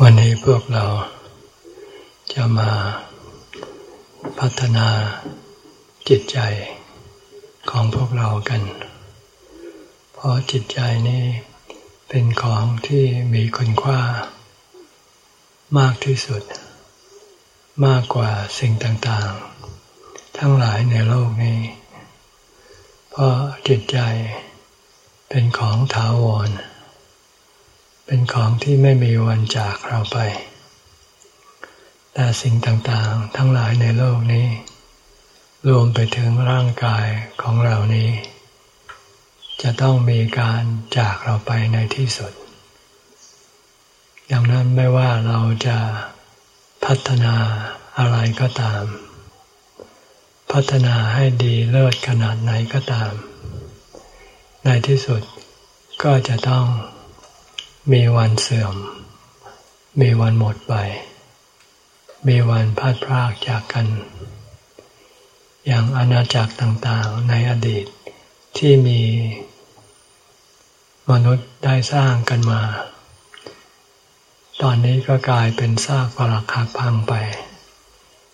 วันนี้พวกเราจะมาพัฒนาจิตใจของพวกเรากัน เพราะจิตใจนี้เป็นของที่มีคุณค่ามากที่สุด มากกว่าสิ่งต่างๆ ทั้งหลายในโลกนี้ เพราะจิตใจเป็นของถาวร เป็นของที่ไม่มีวันจากเราไป แต่สิ่งต่างๆ ทั้งหลายในโลกนี้ รวมไปถึงร่างกายของเรานี้ จะต้องมีการจากเราไปในที่สุด ดังนั้นไม่ว่าเราจะพัฒนาอะไรก็ตาม พัฒนาให้ดีเลิศขนาดไหนก็ตาม ในที่สุดก็จะต้อง มีวันเสื่อม มีวันหมดไป มีวันพัดพรากจากกัน อย่างอาณาจักรต่างๆในอดีตที่มีมนุษย์ได้สร้างกันมา ตอนนี้ก็กลายเป็นซากปรักหักพังไป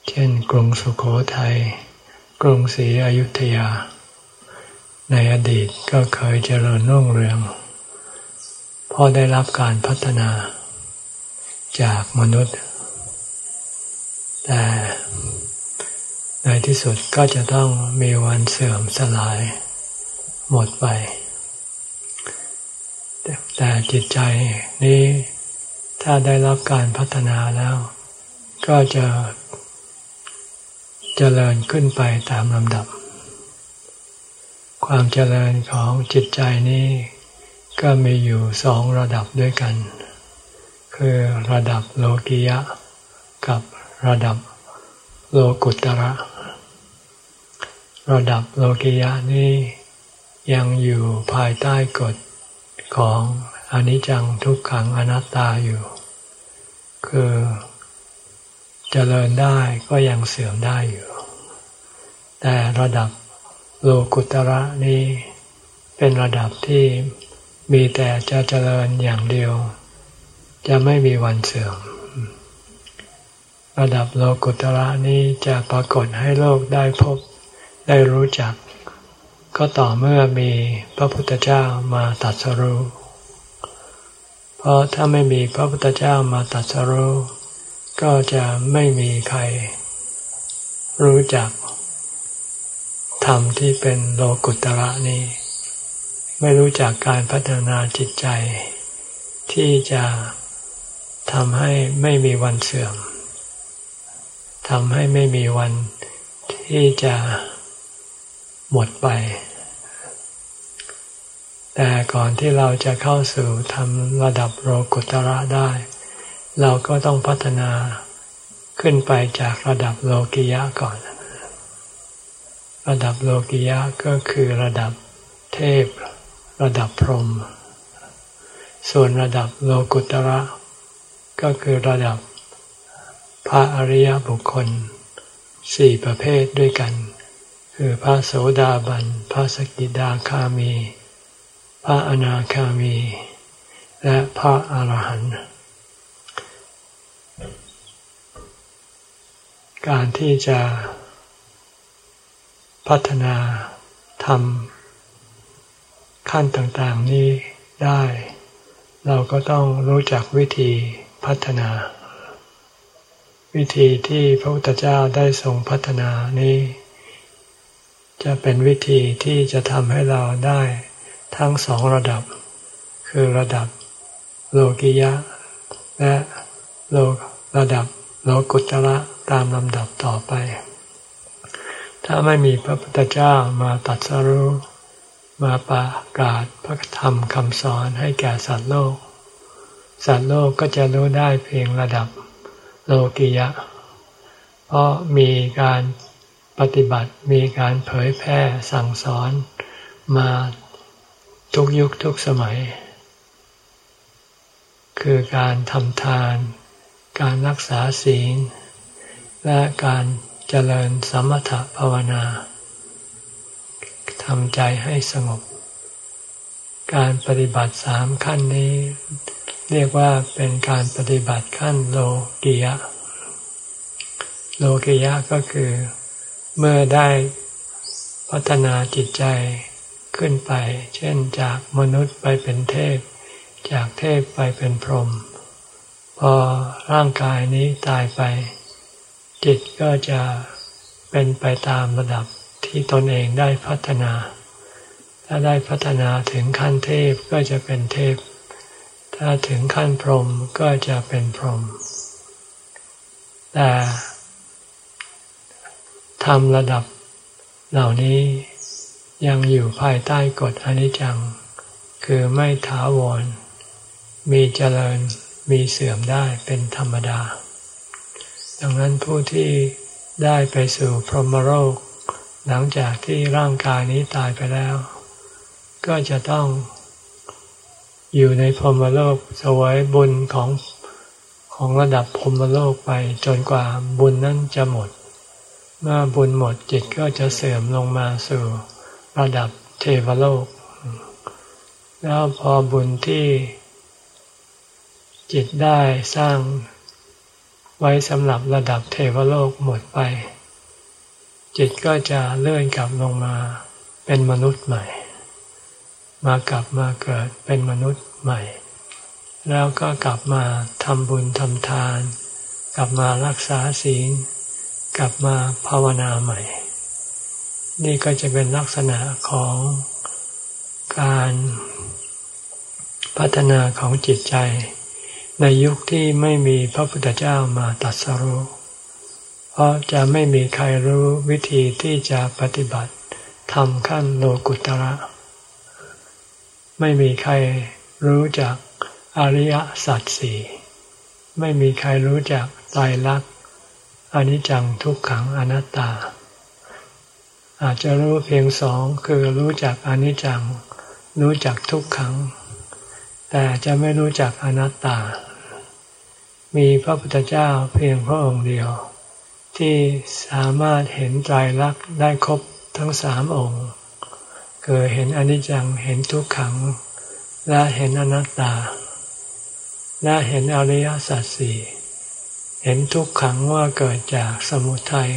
เช่น กรุงสุขโขทยัย กรุงศรีอยุธยา ในอดีตก็เคยเจริญรุ่งเรือง ราะได้รับการพัฒนาจากมนุษย์ แต่ในที่สุดก็จะต้องมีวันเสื่อมสลาย หมดไป แต่จิตใจนี้ถ้าได้รับการพัฒนาแล้ว ก็จะจะเจริญขึ้นไปตามลำดับ ความเจริญของจิตใจนี้ ก็มีอยู่สองระดับด้วยกัน คือระดับโลกิยะ กับระดับโลกุตระ ระดับโลกิยะนี้ยังอยู่ภายใต้กฎของอนิจจังทุกขังอนัตตาอยู่ คือจเจริญได้ก็ยังเสื่อมได้อยู่ แต่ระดับโลกุตระนี้เป็นระดับที่ มีแต่จะเจริญอย่างเดียว จะไม่มีวันเสื่อม ระดับโลกุตระนี้จะปรากฏให้โลกได้พบได้รู้จัก ก็ต่อเมื่อมีพระพุทธเจ้ามาตัดสรู้ เพราะถ้าไม่มีพระพุทธเจ้ามาตัดสรู้ก็จะไม่มีใคร รู้จักธรรมที่เป็นโลกุตระนี้ ไม่รู้จักการพัฒนาจิตใจ ที่จะทำให้ไม่มีวันเสื่อมทำให้ไม่มีวันที่จะหมดไป แต่ก่อนที่เราจะเข้าสู่ทำระดับโลกุตระได้ เราก็ต้องพัฒนาขึ้นไปจากระดับโลกิยะก่อน ระดับโลกิยะก็คือระดับเทพ ระดับพรหมส่วนระดับโลกุตระ ก็คือระดับพระอริยบุคคลสี่ประเภทด้วยกัน คือพระโสดาบัน พระสกิดาคามี พระอนาคามี และพระอรหันต์การที่จะพัฒนาทำ ขั้นต่างๆนี้ได้ เราก็ต้องรู้จักวิธีพัฒนา วิธีที่พระพุทธเจ้าได้ทรงพัฒนานี้ จะเป็นวิธีที่จะทำให้เราได้ทั้งสองระดับ คือระดับโลกิยะ และโลระดับโลกุตระตามลำดับต่อไป ถ้าไม่มีพระพุทธเจ้ามาตัดสรู้ มาประกาศพระธรรมคำสอนให้แก่สัตว์โลก สัตว์โลกก็จะรู้ได้เพียงระดับโลกิยะ เพราะมีการปฏิบัติมีการเผยแพร่สั่งสอนมาทุกยุคทุกสมัย คือการทำทาน การรักษาศีล และการเจริญสมถภาวนา ทำใจให้สงบ การปฏิบัติสามขั้นนี้ เรียกว่าเป็นการปฏิบัติขั้นโลกิยะ โลกิยะก็คือ เมื่อได้พัฒนาจิตใจขึ้นไป เช่นจากมนุษย์ไปเป็นเทพ จากเทพไปเป็นพรหมพอร่างกายนี้ตายไป จิตก็จะเป็นไปตามระดับ ที่ตนเองได้พัฒนา ถ้าได้พัฒนาถึงขั้นเทพก็จะเป็นเทพ ถ้าถึงขั้นพรหมก็จะเป็นพรหมแต่ทำระดับเหล่านี้ยังอยู่ภายใต้กฎอนิจจัง คือไม่ถาวร มีเจริญมีเสื่อมได้เป็นธรรมดา ดังนั้นผู้ที่ได้ไปสู่พรหมโลก หลังจากที่ร่างกายนี้ตายไปแล้ว ก็จะต้องอยู่ในพรหมโลกสวยบุญของของระดับพรหมโลกไปจนกว่าบุญนั้นจะหมด เมื่อบุญหมดจิตก็จะเสื่อมลงมาสู่ระดับเทวโลก แล้วพอบุญที่จิตได้สร้างไว้สำหรับระดับเทวโลกหมดไป จิตก็จะเลื่อนกลับลงมาเป็นมนุษย์ใหม่ มากลับมาเกิดเป็นมนุษย์ใหม่ แล้วก็กลับมาทำบุญทำทาน กลับมารักษาศีล กลับมาภาวนาใหม่ นี่ก็จะเป็นลักษณะของการพัฒนาของจิตใจ ในยุคที่ไม่มีพระพุทธเจ้ามาตัดสรู้ เพราะจะไม่มีใครรู้วิธีที่จะปฏิบัติทำขั้นโลกุตระ ไม่มีใครรู้จักอริยสัจสี่ไม่มีใครรู้จักไตรลักษณ์อนิจจังทุกขังอนัตตา อาจจะรู้เพียงสองคือรู้จักอนิจจัง รู้จักทุกขัง แต่จะไม่รู้จักอนัตตา มีพระพุทธเจ้าเพียงพระองค์เดียว ที่สามารถเห็นไตรลักษณ์ได้ครบทั้งสามองค์เกิดเห็นอนิจจังเห็นทุกขัง และเห็นอนัตตา และเห็นอริยสัจสี่เห็นทุกขังว่าเกิดจากสมุทัย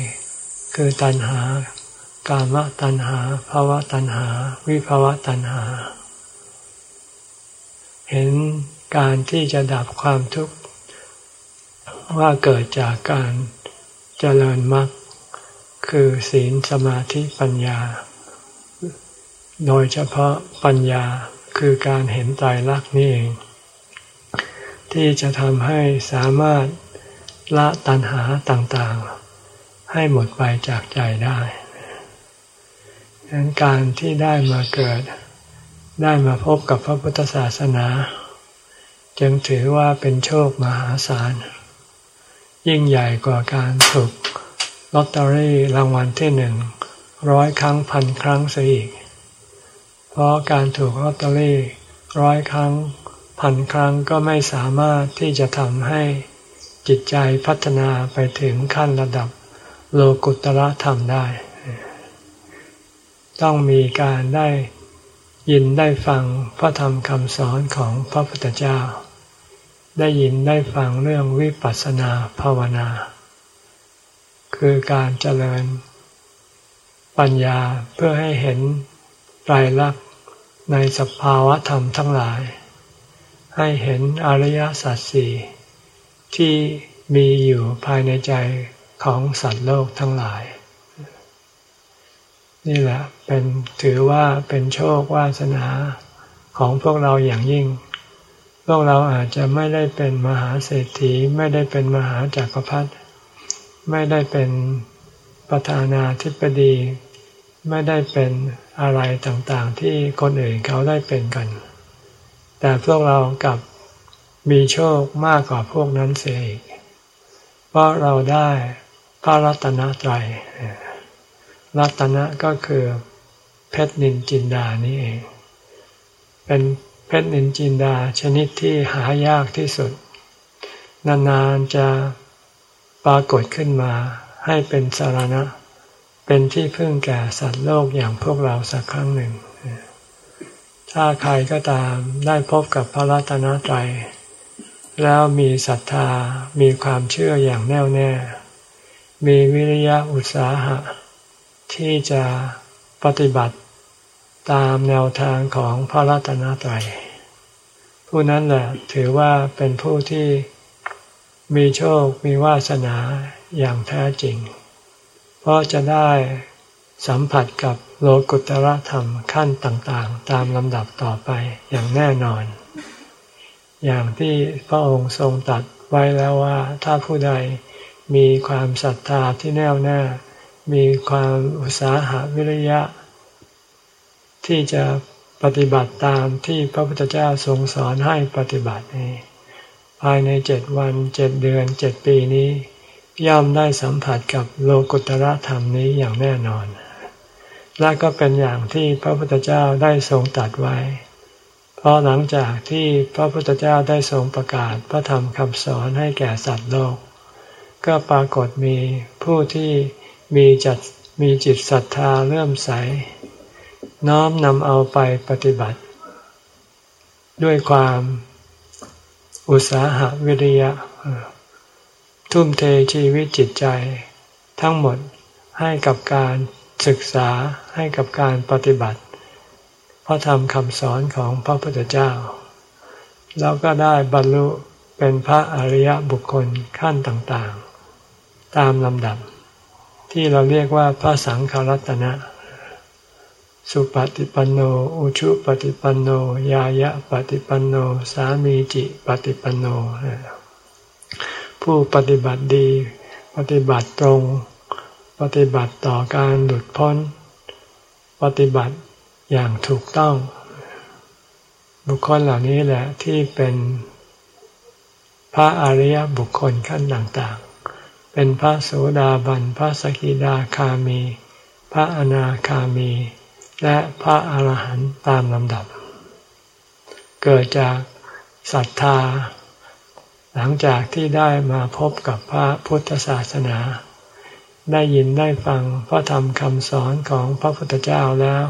คือตัณหา กามตัณหาภาวะตัณหา วิภาวะตัณหา เห็นการที่จะดับความทุกข์ว่าเกิดจากการ เจริญมรรคคือศีลสมาธิปัญญา โดยเฉพาะปัญญาคือการเห็นใจรักนี่เอง ที่จะทำให้สามารถละตัณหาต่างๆ ให้หมดไปจากใจได้ดังนั้นการที่ได้มาเกิด ได้มาพบกับพระพุทธศาสนา จึงถือว่าเป็นโชคมหาศาล ยิ่งใหญ่กว่าการถูกลอตเตอรี่รางวัลที่หนึ่งร้อยครั้งพันครั้งเสียอีก เพราะการถูกลอตเตอรี่ร้อยครั้งพันครั้งก็ไม่สามารถที่จะทำให้จิตใจพัฒนาไปถึงขั้นระดับโลกุตระธรรมได้ ต้องมีการได้ยินได้ฟังพระธรรมคำสอนของพระพุทธเจ้า ได้ยินได้ฟังเรื่องวิปัสสนาภาวนา คือการเจริญ ปัญญาเพื่อให้เห็นไตรลักษณ์ในสภาวะธรรมทั้งหลาย ให้เห็นอริยสัจสี่ที่มีอยู่ภายในใจของสัตว์โลกทั้งหลาย นี่แหละเป็นถือว่าเป็นโชควาสนาของพวกเราอย่างยิ่ง พวกเราอาจจะไม่ได้เป็นมหาเศรษฐี ไม่ได้เป็นมหาจากักรพรรดิไม่ได้เป็นประธานาธิบดี ไม่ได้เป็นอะไรต่างๆ ที่คนอื่นเขาได้เป็นกัน แต่พวกเรากับมีโชคมากกว่าพวกนั้นเสียอีก เพราะเราได้พระรัตนตรัย รัตนะก็คือเพชรนินจินดานี่เอง เป็น เพชรนินจินดาชนิดที่หายากที่สุด นานๆจะปรากฏขึ้นมาให้เป็นสารณะ เป็นที่พึ่งแก่สัตว์โลกอย่างพวกเราสักครั้งหนึ่ง ถ้าใครก็ตามได้พบกับพระรัตนตรัยแล้วมีศรัทธามีความเชื่ออย่างแน่วแน่ มีวิริยะอุตสาหะ ที่จะปฏิบัติ ตามแนวทางของพระรัตนตรัยผู้นั้นแหละถือว่าเป็นผู้ที่มีโชคมีวาสนาอย่างแท้จริง เพราะจะได้สัมผัสกับโลกุตระธรรมขั้นต่างๆ ตามลำดับต่อไปอย่างแน่นอน อย่างที่พระองค์ทรงตัดไว้แล้วว่าถ้าผู้ใดมีความศรัทธาที่แน่วแน่ มีความอุตสาหะวิริยะ ที่จะปฏิบัติตามที่พระพุทธเจ้าทรงสอนให้ปฏิบัตินี้ภายในเจ็ดวันเจ็ดเดือนเจ็ดปีนี้ ย่อมได้สัมผัสกับโลกุตระธรรมนี้อย่างแน่นอน และก็เป็นอย่างที่พระพุทธเจ้าได้ทรงตัดไว้ เพราะหลังจากที่พระพุทธเจ้าได้ทรงประกาศพระธรรมคำสอนให้แก่สัตว์โลก ก็ปรากฏมีผู้ที่มีจัดมีจิตศรัทธาเลื่อมใส น้อมนำเอาไปปฏิบัติ ด้วยความอุตสาหะวิริยะ ทุ่มเทชีวิตจิตใจ ทั้งหมดให้กับการศึกษาให้กับการปฏิบัติ พระธรรมคำสอนของพระพุทธเจ้า แล้วก็ได้บรรลุเป็นพระอริยบุคคลขั้นต่างๆ ตามลำดับ ที่เราเรียกว่าพระสังฆรัตนะ สุปฏิปันโน อุชุปฏิปันโน ยายะปฏิปันโน สามีจิปฏิปันโน ผู้ปฏิบัติดี ปฏิบัติตรง ปฏิบัติต่อการหลุดพ้น ปฏิบัติอย่างถูกต้อง บุคคลเหล่านี้แหละที่เป็นพระอริยบุคคลขั้นต่างๆ เป็นพระโสดาบัน พระสกิดาคามี พระอนาคามี และพระอาหารหันต์ตามลำดับ เกิดจากศรัทธา หลังจากที่ได้มาพบกับพระพุทธศาสนา ได้ยินได้ฟังพระธรรมคำสอนของพระพุทธเจ้าแล้ว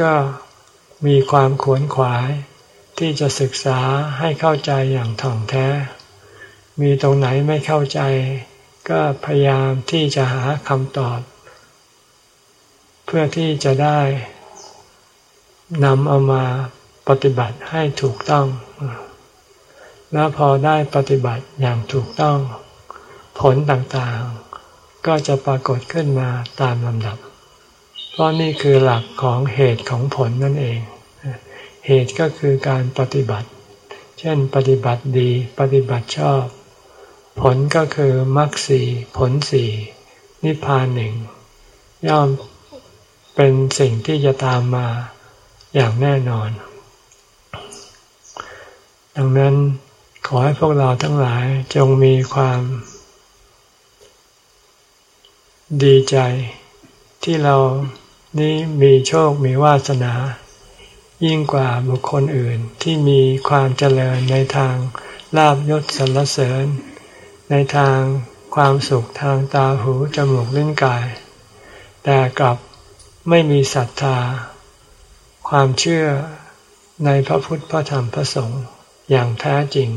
ก็มีความขวนขวาย ที่จะศึกษาให้เข้าใจอย่างถ่องแท้ มีตรงไหนไม่เข้าใจ ก็พยายามที่จะหาคำตอบ เพื่อที่จะได้นำเอามาปฏิบัติให้ถูกต้อง แล้วพอได้ปฏิบัติอย่างถูกต้อง ผลต่างๆ ก็จะปรากฏขึ้นมาตามลำดับ เพราะนี่คือหลักของเหตุของผลนั่นเอง เหตุก็คือการปฏิบัติ เช่นปฏิบัติดีปฏิบัติชอบ ผลก็คือมรรคสีผลสีนิพพานหนึ่งย่อม เป็นสิ่งที่จะตามมาอย่างแน่นอน ดังนั้นขอให้พวกเราทั้งหลายจงมีความ ดีใจที่เรานี้มีโชคมีวาสนา ยิ่งกว่าบุคคลอื่นที่มีความเจริญในทางลาบยศสรรเสริญ ในทางความสุขทางตาหูจมูกลิ้นกาย แต่กลับ ไม่มีศรัทธา ความเชื่อในพระพุทธพระธรรมพระสงฆ์อย่างแท้จริง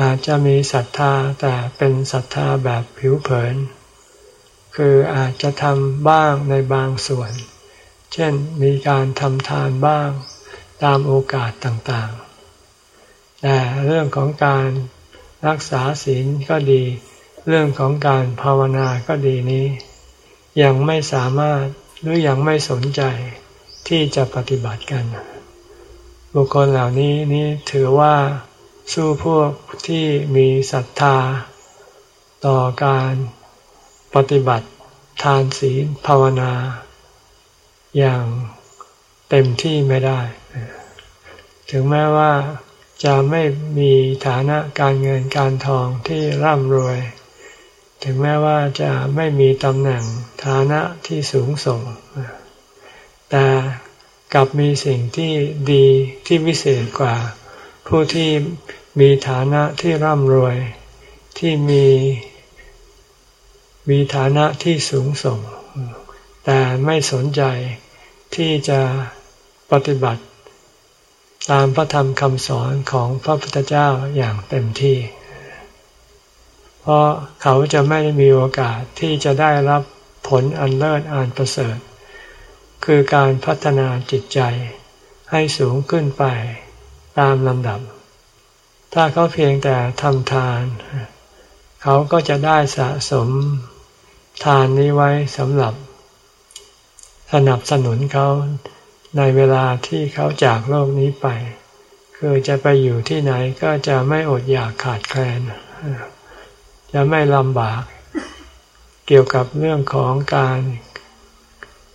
อาจจะมีศรัทธาแต่เป็นศรัทธาแบบผิวเผิน คืออาจจะทำบ้างในบางส่วน เช่นมีการทำทานบ้างตามโอกาสต่างๆ แต่เรื่องของการรักษาศีลก็ดี เรื่องของการภาวนาก็ดีนี้ ยังไม่สามารถ หรือยังไม่สนใจที่จะปฏิบัติกัน บุคคลเหล่านี้นี่ถือว่าสู้พวกที่มีศรัทธา ต่อการปฏิบัติทานศีลภาวนา อย่างเต็มที่ไม่ได้ ถึงแม้ว่าจะไม่มีฐานะการเงินการทองที่ร่ำรวย ถึงแม้ว่าจะไม่มีตำแหน่งฐานะที่สูงส่ง แต่กลับมีสิ่งที่ดีที่วิเศษกว่า ผู้ที่มีฐานะที่ร่ำรวย ที่มีมีฐานะที่สูงส่ง แต่ไม่สนใจที่จะปฏิบัติ ตามพระธรรมคำสอนของพระพุทธเจ้าอย่างเต็มที่ เพราะเขาจะไม่ได้มีโอกาสที่จะได้รับผลอันเลิศอันประเสริฐ คือการพัฒนาจิตใจให้สูงขึ้นไปตามลำดับ ถ้าเขาเพียงแต่ทำทาน เขาก็จะได้สะสมทานนี้ไว้สำหรับ สนับสนุนเขาในเวลาที่เขาจากโลกนี้ไป คือจะไปอยู่ที่ไหนก็จะไม่อดอยากขาดแคลน จะไม่ลำบาก เกี่ยวกับเรื่องของการ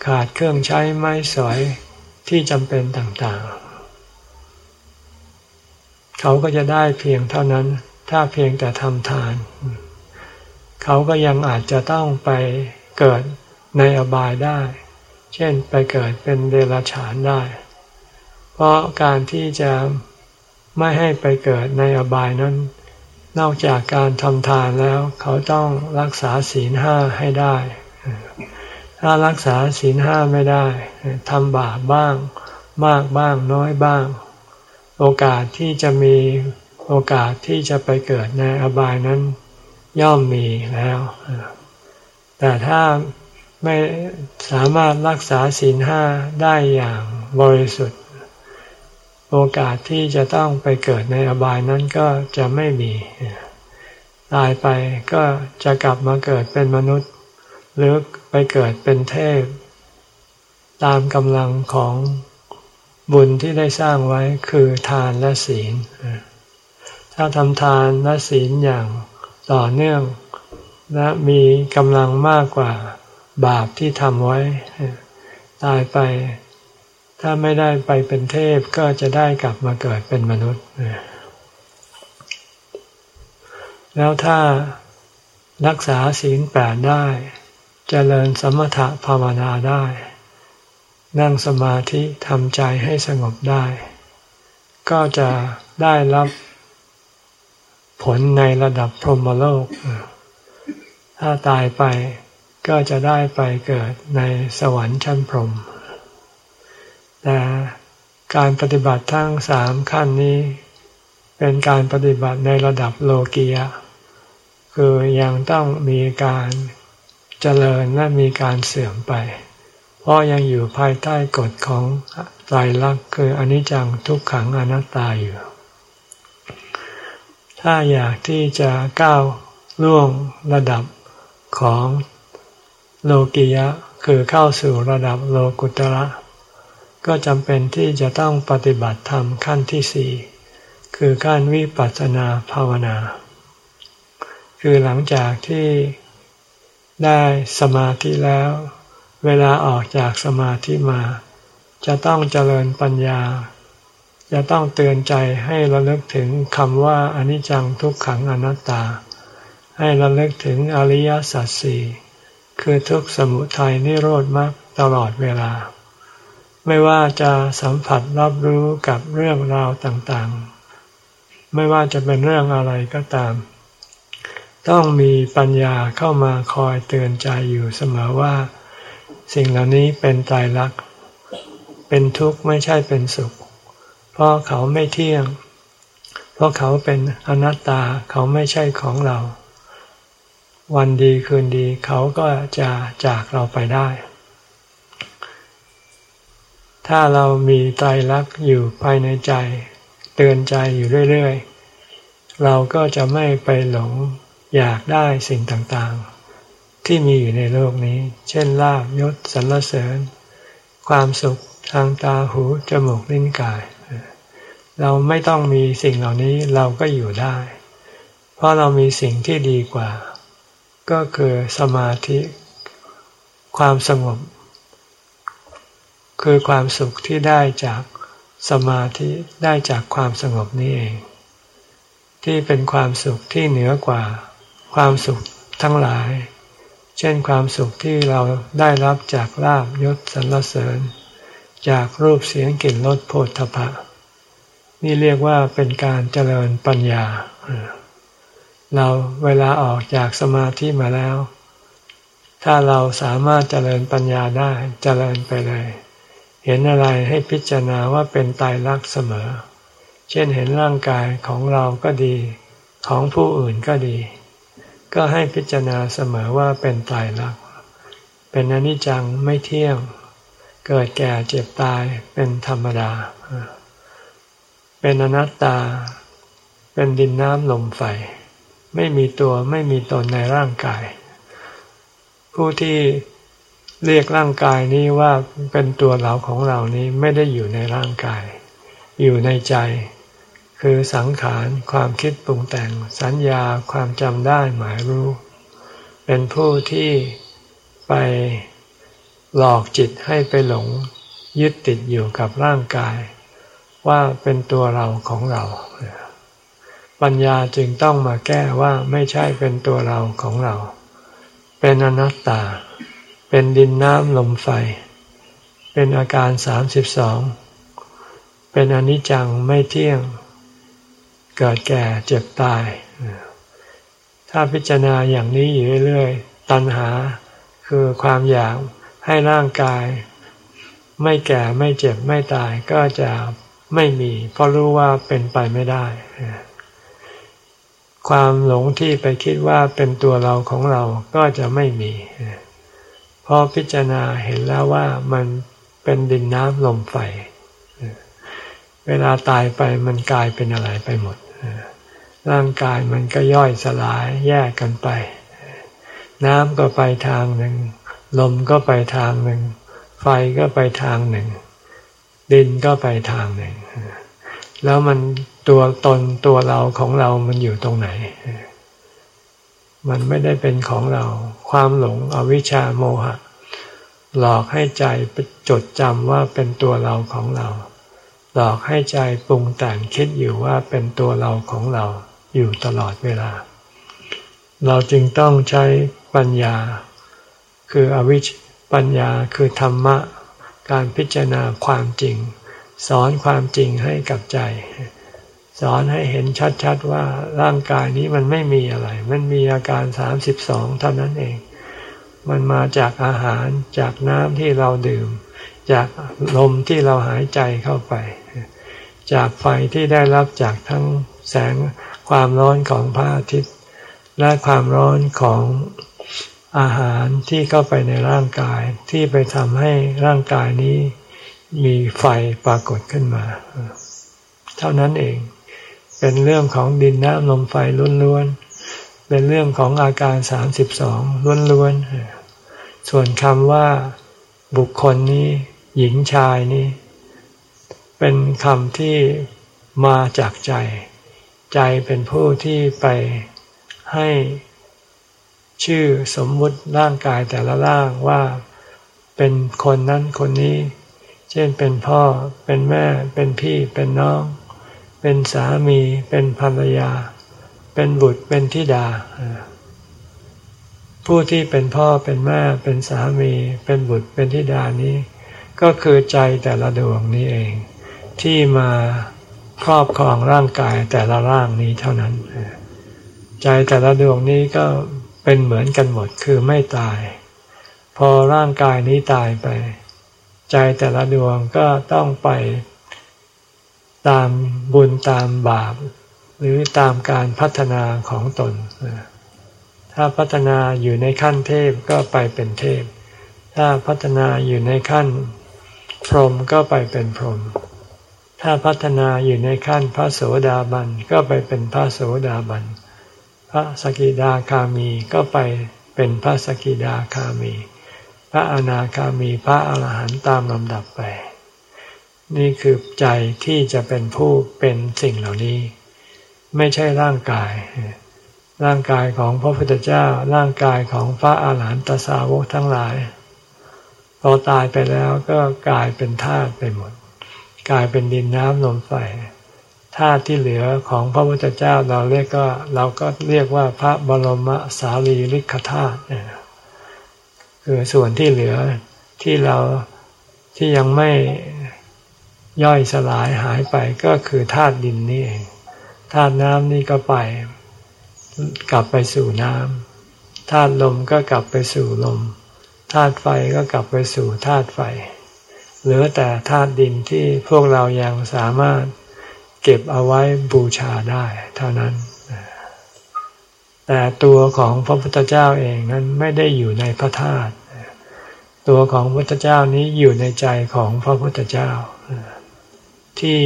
ขาดเครื่องใช้ไม้สอยที่จำเป็นต่างๆ เขาก็จะได้เพียงเท่านั้น ถ้าเพียงแต่ทำทาน เขาก็ยังอาจจะต้องไปเกิดในอบายได้ เช่นไปเกิดเป็นเดรัจฉานได้ เพราะการที่จะไม่ให้ไปเกิดในอบายนั้น นอกจากการทำทานแล้ว เขาต้องรักษาศีลห้าให้ได้ ถ้ารักษาศีลห้าไม่ได้ทำบาปบ้าง มากบ้างน้อยบ้าง โอกาสที่จะมีโอกาสที่จะไปเกิดในอบายนั้นย่อมมีแล้ว แต่ถ้าไม่สามารถรักษาศีลห้าได้อย่างบริสุทธิ์ โอกาสที่จะต้องไปเกิดในอบายนั้นก็จะไม่มี ตายไปก็จะกลับมาเกิดเป็นมนุษย์ หรือไปเกิดเป็นเทพ ตามกำลังของบุญที่ได้สร้างไว้คือทานและศีล ถ้าทำทานและศีลอย่างต่อเนื่อง และมีกำลังมากกว่าบาปที่ทำไว้ ตายไป ถ้าไม่ได้ไปเป็นเทพก็จะได้กลับมาเกิดเป็นมนุษย์ แล้วถ้ารักษาศีลแปดได้จเจริญสมถะภาวนาได้ นั่งสมาธิทำใจให้สงบได้ ก็จะได้รับผลในระดับพรหมโลก ถ้าตายไปก็จะได้ไปเกิดในสวรรค์ชั้นพรหม แต่การปฏิบัติทั้งสามขั้นนี้ เป็นการปฏิบัติในระดับโลกียะคือยังต้องมีการเจริญและมีการเสื่อมไป เพราะยังอยู่ภายใต้กฎของไตรลักษณ์คืออนิจจังทุกขังอนัตตาอยู่ ถ้าอยากที่จะก้าวล่วงระดับของโลกิยะ คือเข้าสู่ระดับโลกุตระ ก็จำเป็นที่จะต้องปฏิบัติธรรมขั้นที่สี่คือขั้นวิปัสสนาภาวนา คือหลังจากที่ได้สมาธิแล้ว เวลาออกจากสมาธิมา จะต้องเจริญปัญญา จะต้องเตือนใจให้ระลึกถึงคำว่าอนิจจังทุกขังอนัตตา ให้ระลึกถึงอริยสัจสี่คือทุกสมุทัยนิโรธมรรคตลอดเวลา ไม่ว่าจะสัมผัสรับรู้กับเรื่องราวต่างๆ ไม่ว่าจะเป็นเรื่องอะไรก็ตาม ต้องมีปัญญาเข้ามาคอยเตือนใจอยู่เสมอว่า สิ่งเหล่านี้เป็นตายรัก เป็นทุกข์ไม่ใช่เป็นสุข เพราะเขาไม่เที่ยง เพราะเขาเป็นอนัตตาเขาไม่ใช่ของเรา วันดีคืนดีเขาก็จะจากเราไปได้ ถ้าเรามีไตรลักษณ์อยู่ภายในใจ เตือนใจอยู่เรื่อยๆ เราก็จะไม่ไปหลงอยากได้สิ่งต่างๆ ที่มีอยู่ในโลกนี้ เช่นลาบยศสรรเสริญ ความสุขทางตาหูจมูกลิ้นกาย เราไม่ต้องมีสิ่งเหล่านี้เราก็อยู่ได้ เพราะเรามีสิ่งที่ดีกว่า ก็คือสมาธิ ความสงบ คือความสุขที่ได้จากสมาธิได้จากความสงบนี้เอง ที่เป็นความสุขที่เหนือกว่า ความสุขทั้งหลาย เช่นความสุขที่เราได้รับจากลาบยศสรรเสริญ จากรูปเสียงกลิ่นรสโผฏฐพะ นี่เรียกว่าเป็นการเจริญปัญญา เราเวลาออกจากสมาธิมาแล้ว ถ้าเราสามารถเจริญปัญญาได้เจริญไปเลย เห็นอะไรให้พิจารณาว่าเป็นตายรักเสมอ เช่นเห็นร่างกายของเราก็ดี ของผู้อื่นก็ดี ก็ให้พิจารณาเสมอว่าเป็นตายรัก เป็นอนิจจังไม่เที่ยง เกิดแก่เจ็บตายเป็นธรรมดา เป็นอนัตตา เป็นดินน้ำลมไฟ ไม่มีตัวไม่มีตนในร่างกาย ผู้ที่ เรียกร่างกายนี้ว่าเป็นตัวเราของเรานี้ไม่ได้อยู่ในร่างกาย อยู่ในใจ คือสังขารความคิดปรุงแต่งสัญญาความจำได้หมายรู้ เป็นผู้ที่ไปหลอกจิตให้ไปหลงยึดติดอยู่กับร่างกาย ว่าเป็นตัวเราของเรา ปัญญาจึงต้องมาแก้ว่าไม่ใช่เป็นตัวเราของเรา เป็นอนัตตา เป็นดินน้ำลมไฟ เป็นอาการสามสิบสอง เป็นอนิจจังไม่เที่ยง เกิดแก่เจ็บตาย ถ้าพิจารณาอย่างนี้อยู่เรื่อยๆ ตัณหาคือความอยากให้ร่างกาย ไม่แก่ไม่เจ็บไม่ตายก็จะไม่มี เพราะรู้ว่าเป็นไปไม่ได้ ความหลงที่ไปคิดว่าเป็นตัวเราของเราก็จะไม่มีเพราะพิจารณาเห็นแล้วว่ามันเป็นดินน้ำลมไฟ เวลาตายไปมันกลายเป็นอะไรไปหมด ร่างกายมันก็ย่อยสลายแยกกันไป น้ำก็ไปทางหนึ่ง ลมก็ไปทางหนึ่ง ไฟก็ไปทางหนึ่ง ดินก็ไปทางหนึ่ง แล้วมันตัวตนตัวเราของเรามันอยู่ตรงไหน มันไม่ได้เป็นของเรา ความหลงอวิชชาโมหะ หลอกให้ใจไปจดจำว่าเป็นตัวเราของเรา หลอกให้ใจปรุงแต่งคิดอยู่ว่าเป็นตัวเราของเราอยู่ตลอดเวลา เราจึงต้องใช้ปัญญา คืออวิชปัญญาคือธรรมะ การพิจารณาความจริง สอนความจริงให้กับใจ สอนให้เห็นชัดๆว่าร่างกายนี้มันไม่มีอะไร มันมีอาการสามสิบสองเท่านั้นเอง มันมาจากอาหารจากน้ำที่เราดื่ม จากลมที่เราหายใจเข้าไป จากไฟที่ได้รับจากทั้งแสงความร้อนของพระอาทิตย์ และความร้อนของอาหารที่เข้าไปในร่างกายที่ไปทำให้ร่างกายนี้มีไฟปรากฏขึ้นมา เท่านั้นเอง เป็นเรื่องของดินน้ำลมไฟล้วนๆ เป็นเรื่องของอาการสามสิบสองล้วนๆ ส่วนคำว่าบุคคลนี้ หญิงชายนี้ เป็นคำที่มาจากใจ ใจเป็นผู้ที่ไปให้ชื่อสมมุติร่างกายแต่ละร่างว่าเป็นคนนั้นคนนี้ เช่นเป็นพ่อเป็นแม่เป็นพี่เป็นน้อง เป็นสามี เป็นภรรยา เป็นบุตรเป็นธิดา ผู้ที่เป็นพ่อเป็นแม่ เป็นสามี เป็นบุตรเป็นธิดานี้ ก็คือใจแต่ละดวงนี้เอง ที่มาครอบครองร่างกายแต่ละร่างนี้เท่านั้น ใจแต่ละดวงนี้ก็เป็นเหมือนกันหมดคือไม่ตาย พอร่างกายนี้ตายไป ใจแต่ละดวงก็ต้องไป ตามบุญตามบาป หรือตามการพัฒนาของตน ถ้าพัฒนาอยู่ในขั้นเทพก็ไปเป็นเทพ ถ้าพัฒนาอยู่ในขั้นพรหมก็ไปเป็นพรหมถ้าพัฒนาอยู่ในขั้นพระโสดาบันก็ไปเป็นพระโสดาบัน พระสกิดาคามีก็ไปเป็นพระสกิดาคามี พระอนาคามีพระอาหารหันต์ตามลำดับไป นี่คือใจที่จะเป็นผู้เป็นสิ่งเหล่านี้ ไม่ใช่ร่างกาย ร่างกายของพระพุทธเจ้า ร่างกายของพระอาหารหันตสาวกทั้งหลาย พอตายไปแล้วก็กลายเป็นธาตุไปหมด กลายเป็นดินน้ำลมไฟธาตุที่เหลือของพระพุทธเจ้าเราเรียกก็เราก็เรียกว่าพระบรมสารีริกธาตุคือส่วนที่เหลือที่เราที่ยังไม่ ย่อยสลายหายไปก็คือธาตุดินนี่เองธาตุน้ำนี่ก็ไป กลับไปสู่น้ำธาตุลมก็กลับไปสู่ลมธาตุไฟก็กลับไปสู่ธาตุไฟ เหลือแต่ธาตุดินที่พวกเรายังสามารถเก็บเอาไว้บูชาได้เท่านั้น แต่ตัวของพระพุทธเจ้าเองนั้นไม่ได้อยู่ในพระธาตุตัวของพระพุทธเจ้านี้อยู่ในใจของพระพุทธเจ้า ที่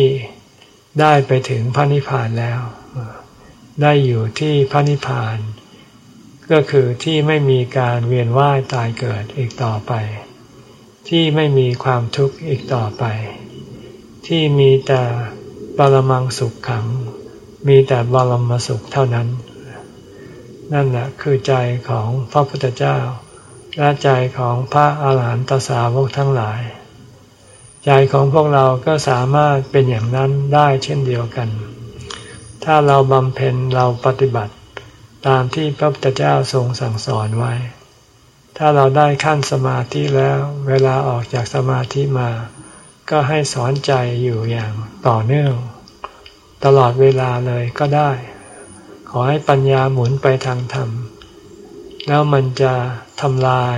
ได้ไปถึงพระนิพพานแล้ว ได้อยู่ที่พระนิพพาน ก็คือที่ไม่มีการเวียนว่ายตายเกิดอีกต่อไป ที่ไม่มีความทุกข์อีกต่อไป ที่มีแต่บรมังสุขขัง มีแต่บรมสุขเท่านั้น นั่นแหละคือใจของพระพุทธเจ้า และใจของพระอาหารหันตสาวกทั้งหลาย ใจของพวกเราก็สามารถเป็นอย่างนั้นได้เช่นเดียวกัน ถ้าเราบำเพ็ญเราปฏิบัติ ตามที่พระพุทธเจ้าทรงสั่งสอนไว้ ถ้าเราได้ขั้นสมาธิแล้ว เวลาออกจากสมาธิมา ก็ให้สอนใจอยู่อย่างต่อเนื่อง ตลอดเวลาเลยก็ได้ ขอให้ปัญญาหมุนไปทางธรรม แล้วมันจะทำลาย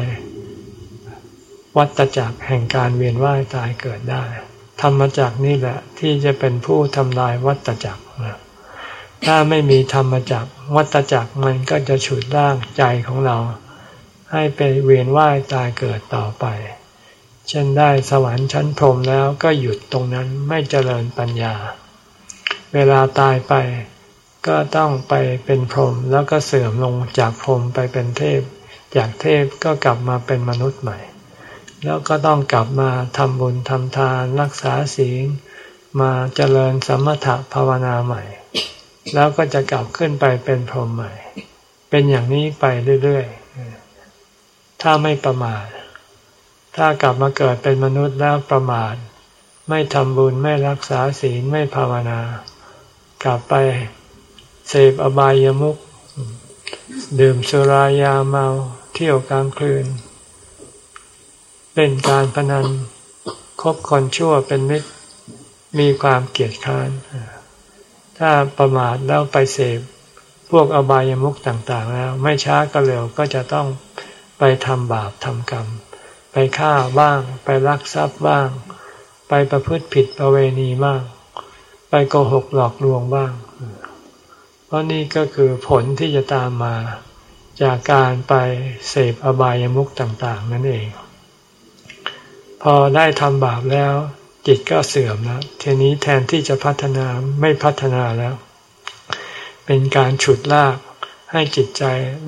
วัตจักรแห่งการเวียนว่ายตายเกิดได้ ธรรมจักรนี่แหละที่จะเป็นผู้ทำลายวัตจักรถ้าไม่มีธรรมจักรวัตจักรมันก็จะฉุดร่างใจของเรา ให้ไปเวียนว่ายตายเกิดต่อไป เช่นได้สวรรค์ชั้นพรหมแล้วก็หยุดตรงนั้นไม่เจริญปัญญา เวลาตายไปก็ต้องไปเป็นพรหมแล้วก็เสื่อมลงจากพรหมไปเป็นเทพ จากเทพก็กลับมาเป็นมนุษย์ใหม่ แล้วก็ต้องกลับมาทำบุญทำทานรักษาศีลมาเจริญสมถะภาวนาใหม่ แล้วก็จะกลับขึ้นไปเป็นพรหมใหม่ เป็นอย่างนี้ไปเรื่อยๆ ถ้าไม่ประมาทถ้ากลับมาเกิดเป็นมนุษย์แล้วประมาทไม่ทำบุญไม่รักษาศีลไม่ภาวนา กลับไปเสพอบายามุขดื่มสุรายาเมาเที่ยวกลางคืน เล่นการพนันคบคนชั่วเป็นมิตรมีความเกียดค้านถ้าประมาทแล้วไปเสพพวกอบายามุขต่างๆแล้ว ไม่ช้าก็เร็วก็จะต้องไปทำบาปทำกรรม ไปฆ่าบ้าง ไปลักทรัพย์บ้าง ไปประพฤติผิดประเวณีบ้าง ไปโกหกหลอกลวงบ้าง เพราะนี่ก็คือผลที่จะตามมาจากการไปเสพอบายามุขต่างๆ นั่นเอง พอได้ทำบาปแล้ว จิตก็เสื่อมแล้วทีนี้แทนที่จะพัฒนาไม่พัฒนาแล้ว เป็นการฉุดลากให้จิตใจ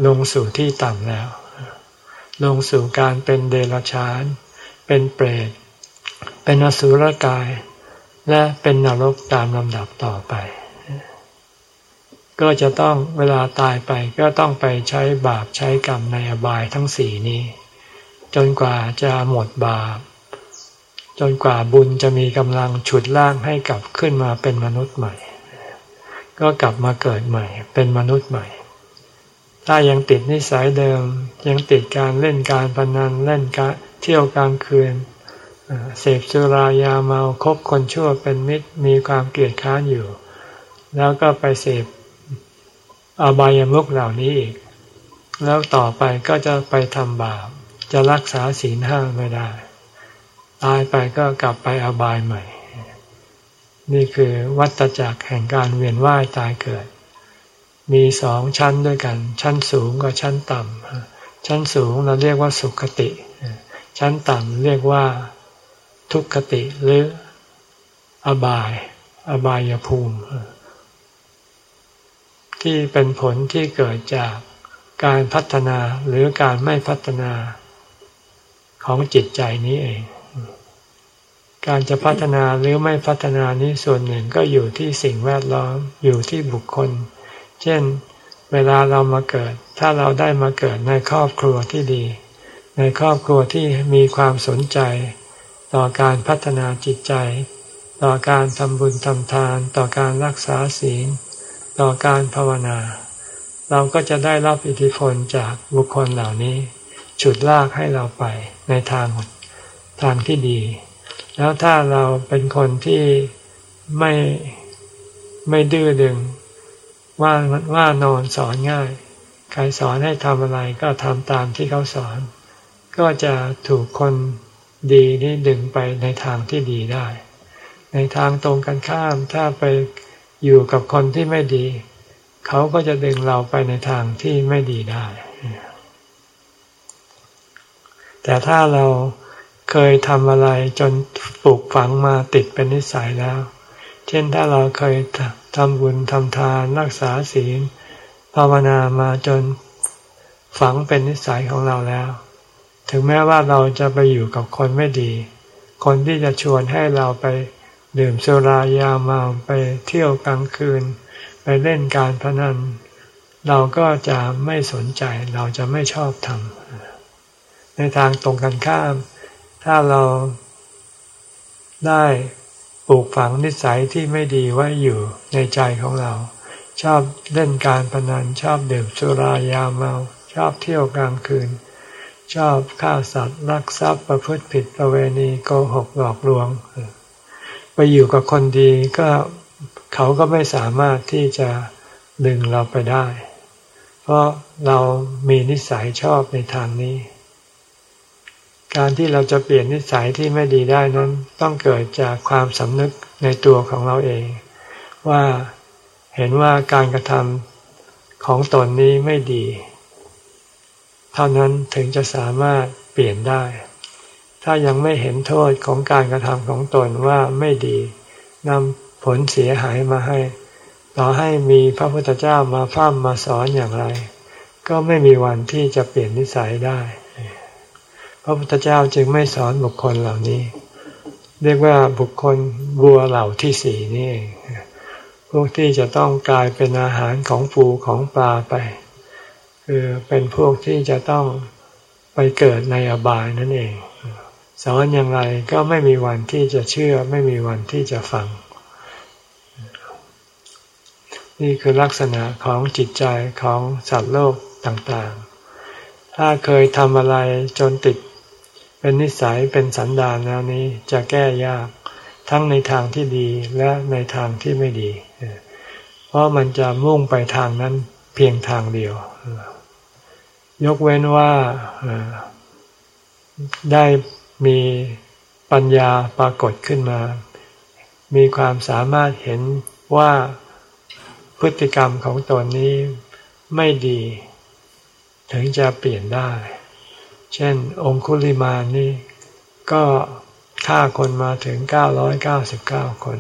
ลงสู่ที่ต่ำแล้ว ลงสู่การเป็นเดรัจฉาน เป็นเปรต เป็นอสุรกาย และเป็นนรกตามลำดับต่อไป ก็จะต้องเวลาตายไปก็ต้องไปใช้บาปใช้กรรมในอบายทั้งสี่นี้ จนกว่าจะหมดบาป จนกว่าบุญจะมีกำลังฉุดล่างให้กลับขึ้นมาเป็นมนุษย์ใหม่ ก็กลับมาเกิดใหม่ เป็นมนุษย์ใหม่ ถ้ายังติดนิสัยเดิม ยังติดการเล่นการพนันเล่นการเที่ยวกลางคืนเสพสุรายาเมาคบคนชั่วเป็นมิตรมีความเกลียดค้านอยู่ แล้วก็ไปเสพอบายามุกเหล่านี้อีก แล้วต่อไปก็จะไปทำบาปจะรักษาศีลห้าไม่ได้ ตายไปก็กลับไปอบายใหม่ นี่คือวัตจักรแห่งการเวียนว่ายตายเกิด มีสองชั้นด้วยกัน ชั้นสูงกับชั้นต่ำชั้นสูงเราเรียกว่าสุขติ ชั้นต่ำเรียกว่าทุกขติหรืออบาย อบายภูมิ ที่เป็นผลที่เกิดจากการพัฒนาหรือการไม่พัฒนาของจิตใจนี้เอง การจะพัฒนาหรือไม่พัฒนานี้ส่วนหนึ่งก็อยู่ที่สิ่งแวดล้อมอยู่ที่บุคคล เช่น เวลาเรามาเกิด ถ้าเราได้มาเกิดในครอบครัวที่ดี ในครอบครัวที่มีความสนใจ ต่อการพัฒนาจิตใจ ต่อการทำบุญทำทาน ต่อการรักษาศีล ต่อการภาวนา เราก็จะได้รับอิทธิพลจากบุคคลเหล่านี้ ฉุดลากให้เราไปในทางทางที่ดี แล้วถ้าเราเป็นคนที่ไม่ไม่ดื้อดึง ว่าว่านอนสอนง่าย ใครสอนให้ทำอะไรก็ทำตามที่เขาสอน ก็จะถูกคนดีนี่ดึงไปในทางที่ดีได้ ในทางตรงกันข้ามถ้าไปอยู่กับคนที่ไม่ดี เขาก็จะดึงเราไปในทางที่ไม่ดีได้ แต่ถ้าเรา เคยทำอะไรจนปลูกฝังมาติดเป็นนิสัยแล้ว เช่นถ้าเราเคยทำบุญทำทานรักษาศีลภาวนามาจนฝังเป็นนิสัยของเราแล้ว ถึงแม้ว่าเราจะไปอยู่กับคนไม่ดี คนที่จะชวนให้เราไปดื่มสุรายาเมาไปเที่ยวกลางคืน ไปเล่นการพนัน เราก็จะไม่สนใจเราจะไม่ชอบทำในทางตรงกันข้าม ถ้าเราได้ปลูกฝังนิสัยที่ไม่ดีไว้อยู่ในใจของเรา ชอบเล่นการพนันชอบดื่มสุรายาเมา ชอบเที่ยวกลางคืน ชอบฆ่าสัตว์ลักทรัพย์ประพฤติผิดประเวณีโกหกหลอกลวง ไปอยู่กับคนดีก็เขาก็ไม่สามารถที่จะดึงเราไปได้ เพราะเรามีนิสัยชอบในทางนี้ การที่เราจะเปลี่ยนนิสัยที่ไม่ดีได้นั้น ต้องเกิดจากความสำนึกในตัวของเราเอง ว่าเห็นว่าการกระทำของตนนี้ไม่ดี เท่านั้นถึงจะสามารถเปลี่ยนได้ ถ้ายังไม่เห็นโทษของการกระทำของตนว่าไม่ดีนำผลเสียหายมาให้ ต่อให้มีพระพุทธเจ้ามาพร่ำมาสอนอย่างไร ก็ไม่มีวันที่จะเปลี่ยนนิสัยได้ พระพุทธเจ้าจึงไม่สอนบุคคลเหล่านี้ เรียกว่าบุคคลบัวเหล่าที่สี่นี่ พวกที่จะต้องกลายเป็นอาหารของปูของปลาไป คือเป็นพวกที่จะต้องไปเกิดในอบายนั่นเองสอนอย่างไรก็ไม่มีวันที่จะเชื่อไม่มีวันที่จะฟัง นี่คือลักษณะของจิตใจของสัตว์โลกต่างๆ ถ้าเคยทำอะไรจนติด เป็นนิสัยเป็นสันดานแล้วนี้จะแก้ยากทั้งในทางที่ดีและในทางที่ไม่ดี เพราะมันจะมุ่งไปทางนั้นเพียงทางเดียว ยกเว้นว่าได้มีปัญญาปรากฏขึ้นมา มีความสามารถเห็นว่าพฤติกรรมของตนนี้ไม่ดี ถึงจะเปลี่ยนได้ เช่น องคุลิมานี่ก็ฆ่าคนมาถึง 999 คน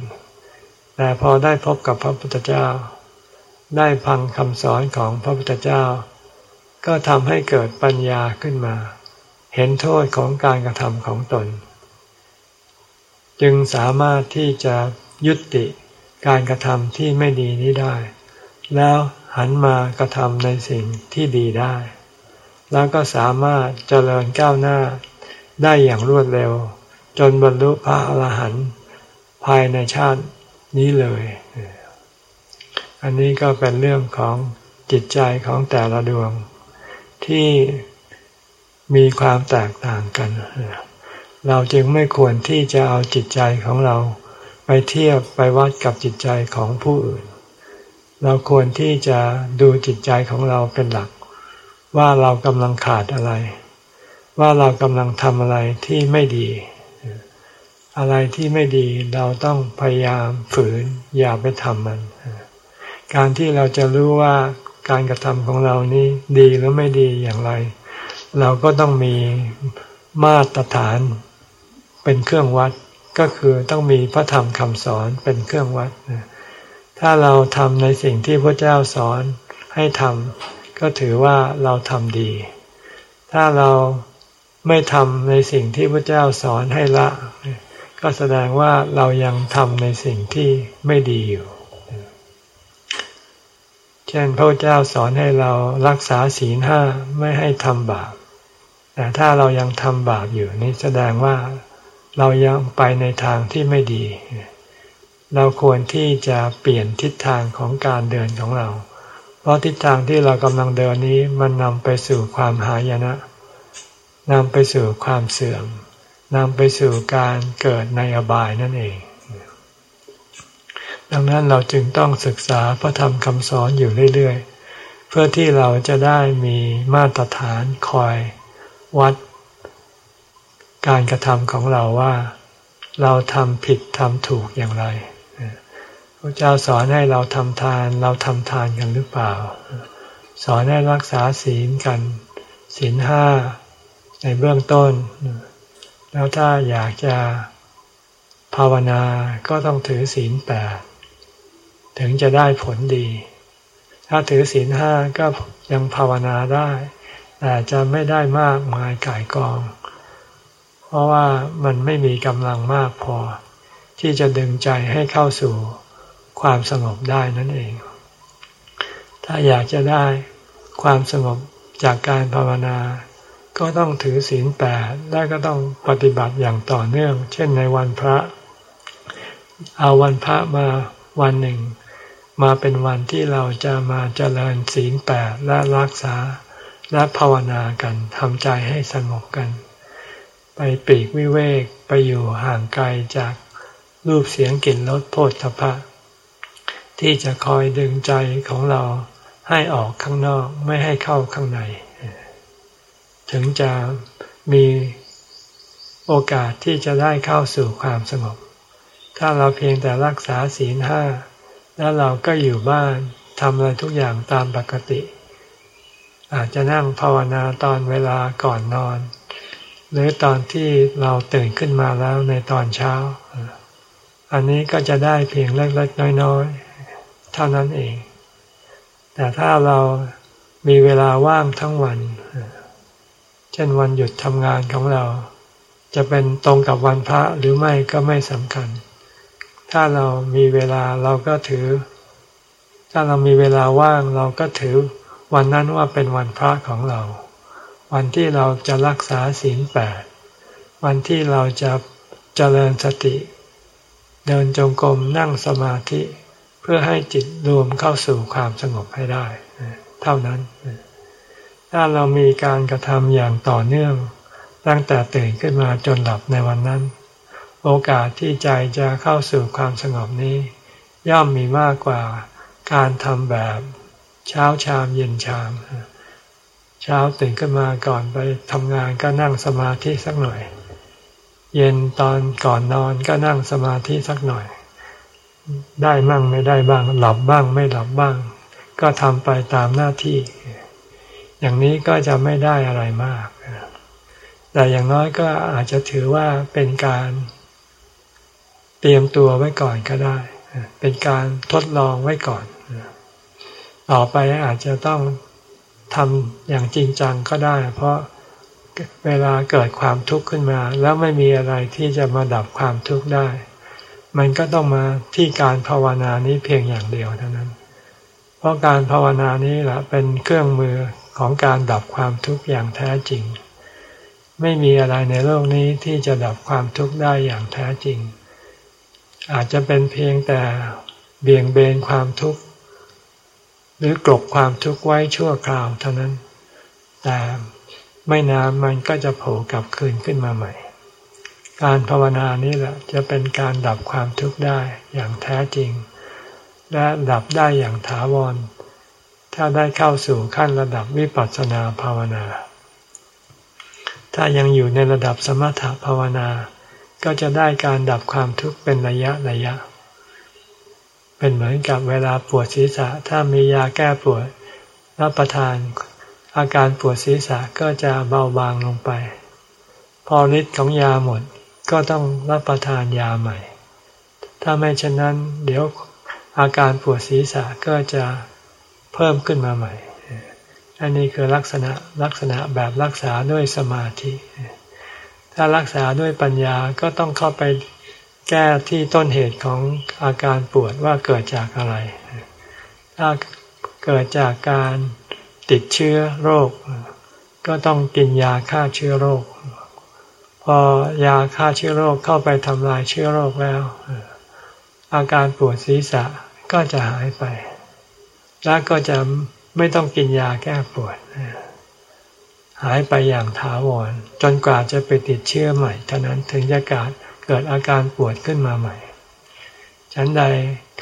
แต่พอได้พบกับพระพุทธเจ้า ได้ฟังคำสอนของพระพุทธเจ้า ก็ทำให้เกิดปัญญาขึ้นมา เห็นโทษของการกระทำของตน จึงสามารถที่จะยุติการกระทำที่ไม่ดีนี้ได้ แล้วหันมากระทำในสิ่งที่ดีได้ แล้วก็สามารถเจริญก้าวหน้าได้อย่างรวดเร็ว จนบรรลุพระอรหันต์ภายในชาตินี้เลย อันนี้ก็เป็นเรื่องของจิตใจของแต่ละดวง ที่มีความแตกต่างกัน เราจึงไม่ควรที่จะเอาจิตใจของเราไปเทียบไปวัดกับจิตใจของผู้อื่น เราควรที่จะดูจิตใจของเราเป็นหลัก ว่าเรากำลังขาดอะไร ว่าเรากำลังทำอะไรที่ไม่ดี อะไรที่ไม่ดีเราต้องพยายามฝืนอย่าไปทำมัน การที่เราจะรู้ว่าการกระทำของเรานี้ดีหรือไม่ดีอย่างไร เราก็ต้องมีมาตรฐานเป็นเครื่องวัดก็คือต้องมีพระธรรมคำสอนเป็นเครื่องวัด ถ้าเราทำในสิ่งที่พระเจ้าสอนให้ทำ ก็ถือว่าเราทำดี ถ้าเราไม่ทำในสิ่งที่พระเจ้าสอนให้ละ ก็แสดงว่าเรายังทำในสิ่งที่ไม่ดีอยู่ เช่นพระเจ้าสอนให้เรารักษาศีลห้าไม่ให้ทำบาป แต่ถ้าเรายังทำบาปอยู่นี่แสดงว่าเรายังไปในทางที่ไม่ดี เราควรที่จะเปลี่ยนทิศทางของการเดินของเรา เพราะทิศทางที่เรากำลังเดินนี้มันนำไปสู่ความหายนะนำไปสู่ความเสื่อมนำไปสู่การเกิดในอบายนั่นเอง ดังนั้นเราจึงต้องศึกษาพระธรรมคำสอนอยู่เรื่อยๆ เพื่อที่เราจะได้มีมาตรฐานคอยวัด การกระทำของเราว่า เราทำผิดทำถูกอย่างไร พระเจ้าสอนให้เราทำทาน เราทำทานกันหรือเปล่า สอนให้รักษาศีลกัน ศีลห้าในเบื้องต้น แล้วถ้าอยากจะภาวนาก็ต้องถือศีลแปดถึงจะได้ผลดี ถ้าถือศีลห้าก็ยังภาวนาได้ แต่จะไม่ได้มากมายก่ายกอง เพราะว่ามันไม่มีกำลังมากพอ ที่จะดึงใจให้เข้าสู่ ความสงบได้นั่นเอง ถ้าอยากจะได้ความสงบจากการภาวนา ก็ต้องถือศีลแปดและก็ต้องปฏิบัติอย่างต่อเนื่อง เช่นในวันพระ เอาวันพระมาวันหนึ่ง มาเป็นวันที่เราจะมาเจริญศีลแปดและรักษาและภาวนากันทำใจให้สงบกัน ไปปีกวิเวกไปอยู่ห่างไกลจากรูปเสียงกลิ่นรสโผฏฐพะ ที่จะคอยดึงใจของเราให้ออกข้างนอกไม่ให้เข้าข้างใน ถึงจะมีโอกาสที่จะได้เข้าสู่ความสงบ ถ้าเราเพียงแต่รักษาศีลห้าแล้วเราก็อยู่บ้านทำอะไรทุกอย่างตามปกติ อาจจะนั่งภาวนาตอนเวลาก่อนนอน หรือตอนที่เราตื่นขึ้นมาแล้วในตอนเช้า อันนี้ก็จะได้เพียงเล็กๆน้อยๆ เท่านั้นเอง แต่ถ้าเรามีเวลาว่างทั้งวัน เช่นวันหยุดทำงานของเรา จะเป็นตรงกับวันพระหรือไม่ก็ไม่สำคัญ ถ้าเรามีเวลาเราก็ถือ ถ้าเรามีเวลาว่างเราก็ถือวันนั้นว่าเป็นวันพระของเรา วันที่เราจะรักษาศีลแปด วันที่เราจะเจริญสติ เดินจงกรมนั่งสมาธิ เพื่อให้จิตรวมเข้าสู่ความสงบให้ได้ เท่านั้น ถ้าเรามีการกระทำอย่างต่อเนื่อง ตั้งแต่ตื่นขึ้นมาจนหลับในวันนั้น โอกาสที่ใจจะเข้าสู่ความสงบนี้ ย่อมมีมากกว่าการทำแบบเช้าชามเย็นชาม เช้าตื่นขึ้นมาก่อนไปทำงานก็นั่งสมาธิสักหน่อย เย็นตอนก่อนนอนก็นั่งสมาธิสักหน่อย ได้บ้างไม่ได้บ้าง หลับบ้างไม่หลับบ้าง ก็ทำไปตามหน้าที่ อย่างนี้ก็จะไม่ได้อะไรมาก แต่อย่างน้อยก็อาจจะถือว่าเป็นการเตรียมตัวไว้ก่อนก็ได้ เป็นการทดลองไว้ก่อน ต่อไปอาจจะต้องทำอย่างจริงจังก็ได้ เพราะเวลาเกิดความทุกข์ขึ้นมา แล้วไม่มีอะไรที่จะมาดับความทุกข์ได้ มันก็ต้องมาที่การภาวนานี้เพียงอย่างเดียวเท่านั้น เพราะการภาวนานี้แหละเป็นเครื่องมือของการดับความทุกข์อย่างแท้จริง ไม่มีอะไรในโลกนี้ที่จะดับความทุกข์ได้อย่างแท้จริง อาจจะเป็นเพียงแต่เบี่ยงเบนความทุกข์ หรือกลบความทุกข์ไว้ชั่วคราวเท่านั้น แต่ไม่นานมันก็จะโผล่กลับคืนขึ้นมาใหม่ การภาวนานี่แหละจะเป็นการดับความทุกข์ได้อย่างแท้จริง และดับได้อย่างถาวร ถ้าได้เข้าสู่ขั้นระดับวิปัสสนาภาวนา ถ้ายังอยู่ในระดับสมถภาวนา ก็จะได้การดับความทุกข์เป็นระยะระยะ เป็นเหมือนกับเวลาปวดศีรษะ ถ้ามียาแก้ปวดรับประทาน อาการปวดศีรษะก็จะเบาบางลงไป พอฤทธิ์ของยาหมด ก็ต้องรับประทานยาใหม่ ถ้าไม่เช่นนั้น เดี๋ยวอาการปวดศีรษะก็จะเพิ่มขึ้นมาใหม่ อันนี้คือลักษณะลักษณะแบบรักษาด้วยสมาธิ ถ้ารักษาด้วยปัญญาก็ต้องเข้าไปแก้ที่ต้นเหตุของอาการปวดว่าเกิดจากอะไร ถ้าเกิดจากการติดเชื้อโรค ก็ต้องกินยาฆ่าเชื้อโรค พอยาฆ่าเชื้อโรคเข้าไปทำลายเชื้อโรคแล้ว อาการปวดศีรษะก็จะหายไป และก็จะไม่ต้องกินยาแก้ปวด หายไปอย่างถาวร จนกว่าจะไปติดเชื้อใหม่เท่านั้นถึงจะกาดเกิดอาการปวดขึ้นมาใหม่ ฉันใด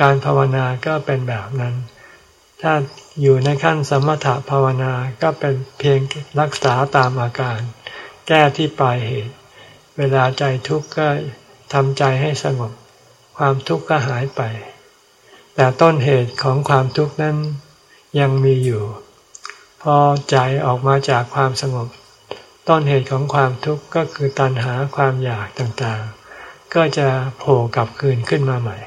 การภาวนาก็เป็นแบบนั้น ถ้าอยู่ในขั้นสมถะภาวนาก็เป็นเพียงรักษาตามอาการ แก้ที่ปลายเหตุ เวลาใจทุกข์ก็ทำใจให้สงบ ความทุกข์ก็หายไป แต่ต้นเหตุของความทุกข์นั้นยังมีอยู่ พอใจออกมาจากความสงบ ต้นเหตุของความทุกข์ก็คือตัณหาความอยากต่างๆ ก็จะโผล่กลับคืนขึ้นมาใหม่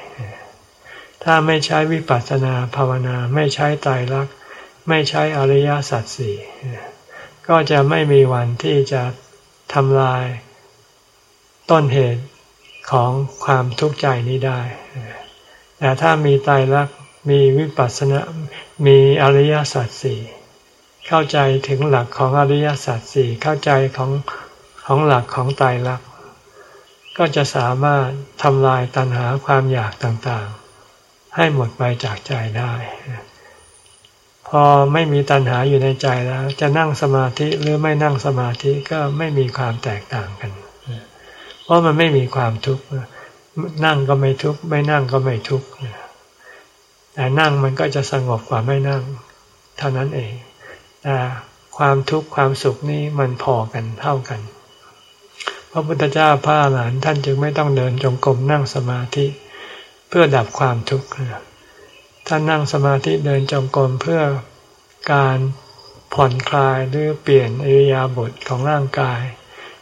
ถ้าไม่ใช้วิปัสสนาภาวนาไม่ใช้ไตรลักษณ์ไม่ใช้อริยสัจสี่ก็จะไม่มีวันที่จะทำลาย ต้นเหตุของความทุกข์ใจนี้ได้ แต่ถ้ามีไตรลักมีวิปัสสนา มีอริยสัจสี่เข้าใจถึงหลักของอริยสัจสี่เข้าใจของของหลักของไตรลักก็จะสามารถทำลายตัณหาความอยากต่างๆ ให้หมดไปจากใจได้ พอไม่มีตัณหาอยู่ในใจแล้ว จะนั่งสมาธิหรือไม่นั่งสมาธิก็ไม่มีความแตกต่างกัน เพราะมันไม่มีความทุกข์นั่งก็ไม่ทุกข์ไม่นั่งก็ไม่ทุกข์แต่นั่งมันก็จะสงบกว่าไม่นั่ง เท่านั้นเองแต่ความทุกข์ความสุขนี้มันพอกันเท่ากัน พระพุทธเจ้าพระหลานท่านจึงไม่ต้องเดินจงกรมนั่งสมาธิเพื่อดับความทุกข์ท่านนั่งสมาธิเดินจงกรมเพื่อการผ่อนคลายหรือเปลี่ยนอิริยาบถของร่างกาย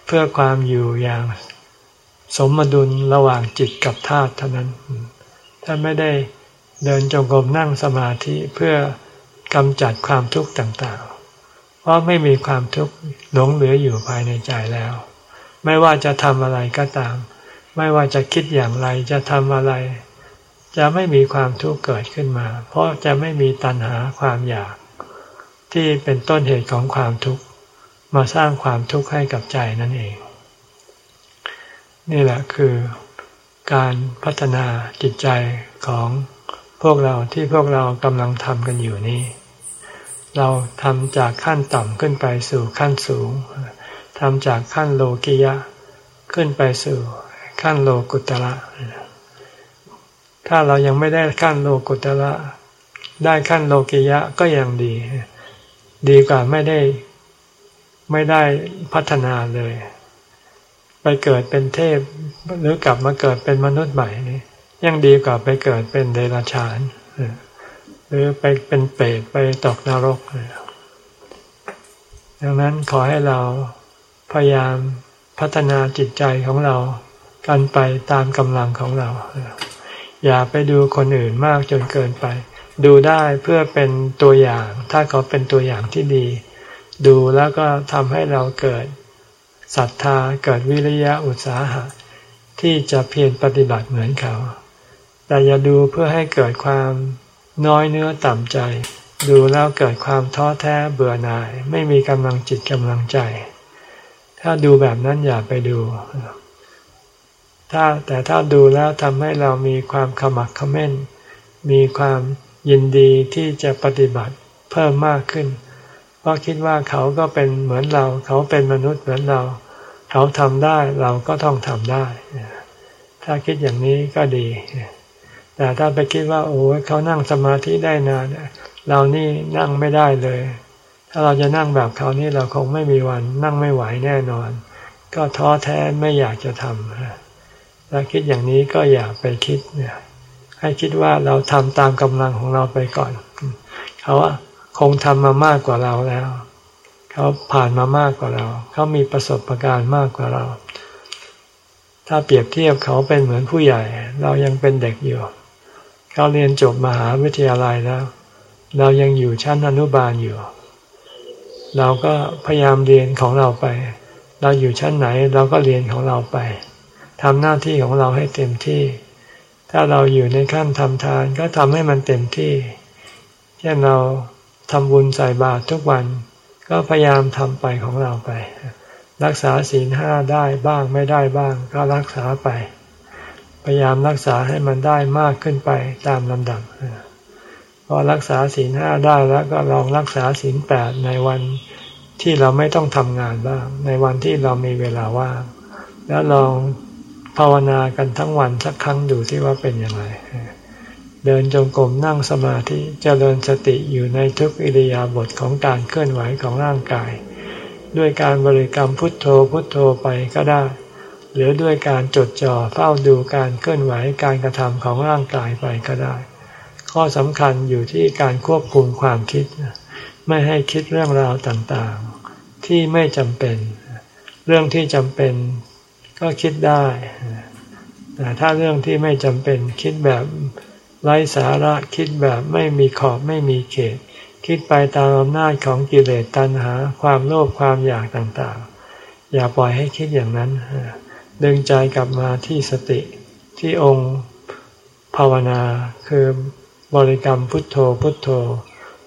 เพื่อความอยู่อย่าง สมดุลระหว่างจิตกับธาตุเท่านั้นท่านไม่ได้เดินจงกรมนั่งสมาธิเพื่อกำจัดความทุกข์ต่างๆ เพราะไม่มีความทุกข์หลงเหลืออยู่ภายในใจแล้ว ไม่ว่าจะทำอะไรก็ตาม ไม่ว่าจะคิดอย่างไรจะทำอะไร จะไม่มีความทุกข์เกิดขึ้นมา เพราะจะไม่มีตัณหาความอยาก ที่เป็นต้นเหตุของความทุกข์มาสร้างความทุกข์ให้กับใจนั่นเอง นี่แหละคือการพัฒนาจิตใจของพวกเราที่พวกเรากำลังทำกันอยู่นี้ เราทำจากขั้นต่ำขึ้นไปสู่ขั้นสูงทำจากขั้นโลกิยะ ขึ้นไปสู่ขั้นโลกุตระถ้าเรายังไม่ได้ขั้นโลกุตระได้ขั้นโลกิยะก็ยังดี ดีกว่าไม่ได้ไม่ได้พัฒนาเลย ไปเกิดเป็นเทพ หรือกลับมาเกิดเป็นมนุษย์ใหม่นี่ยังดีกว่าไปเกิดเป็นเดรัจฉานหรือไปเป็นเปรตไปตกนรกดังนั้นขอให้เราพยายามพัฒนาจิตใจของเรากันไปตามกำลังของเรา อย่าไปดูคนอื่นมากจนเกินไป ดูได้เพื่อเป็นตัวอย่าง ถ้าเขาเป็นตัวอย่างที่ดี ดูแล้วก็ทำให้เราเกิด ศรัทธาเกิดวิริยะอุตสาหะ ที่จะเพียรปฏิบัติเหมือนเขา แต่อย่าดูเพื่อให้เกิดความน้อยเนื้อต่ำใจ ดูแล้วเกิดความท้อแท้เบื่อหน่าย ไม่มีกำลังจิตกำลังใจ ถ้าดูแบบนั้นอย่าไปดู ถ้าแต่ถ้าดูแล้วทำให้เรามีความขมักขม้น มีความยินดีที่จะปฏิบัติเพิ่มมากขึ้น เพราะคิดว่าเขาก็เป็นเหมือนเรา เขาเป็นมนุษย์เหมือนเรา เขาทำได้เราก็ต้องทำได้ ถ้าคิดอย่างนี้ก็ดี แต่ถ้าไปคิดว่า โอ้เขานั่งสมาธิได้นานเรานี่นั่งไม่ได้เลย ถ้าเราจะนั่งแบบเขานี่เราคงไม่มีวัน นั่งไม่ไหวแน่นอน ก็ท้อแท้ไม่อยากจะทำถ้าคิดอย่างนี้ก็อย่าไปคิดเนี่ยให้คิดว่าเราทำตามกำลังของเราไปก่อน เขา คงทำมามากกว่าเราแล้ว เขาผ่านมามากกว่าเรา เขามีประสบการณ์มากกว่าเรา ถ้าเปรียบเทียบเขาเป็นเหมือนผู้ใหญ่ เรายังเป็นเด็กอยู่ เขาเรียนจบมหาวิทยาลัยแล้ว เรายังอยู่ชั้นอนุบาลอยู่ เราก็พยายามเรียนของเราไป เราอยู่ชั้นไหนเราก็เรียนของเราไปทำหน้าที่ของเราให้เต็มที่ ถ้าเราอยู่ในขั้นทำทานก็ทำให้มันเต็มที่ เช่นเรา ทำบุญใส่บาตรทุกวัน ก็พยายามทำไปของเราไป รักษาศีลห้าได้บ้างไม่ได้บ้าง ก็รักษาไป พยายามรักษาให้มันได้มากขึ้นไปตามลำดับพอรักษาศีลห้าได้แล้วก็ลองรักษาศีลแปดในวันที่เราไม่ต้องทำงานบ้าง ในวันที่เรามีเวลาว่างแล้วลองภาวนากันทั้งวันสักครั้งดูที่ว่าเป็นยังไง เดินจงกรมนั่งสมาธิจเจริญสติอยู่ในทุกอิริยาบถของการเคลื่อนไหวของร่างกาย ด้วยการบริกรรมพุทโธพุทโธไปก็ได้ หรือด้วยการจดจ่อเฝ้าดูการเคลื่อนไหวการกระทำของร่างกายไปก็ได้ ข้อสำคัญอยู่ที่การควบคุมความคิด ไม่ให้คิดเรื่องราวต่างๆ ที่ไม่จำเป็น เรื่องที่จำเป็นก็คิดได้แต่ถ้าเรื่องที่ไม่จำเป็นคิดแบบ ไร้สาระคิดแบบไม่มีขอบไม่มีเขต คิดไปตามอำนาจของกิเลสตัณหา ความโลภความอยากต่างๆ อย่าปล่อยให้คิดอย่างนั้น ดึงใจกลับมาที่สติที่องค์ภาวนาคือบริกรรมพุทโธพุทโธ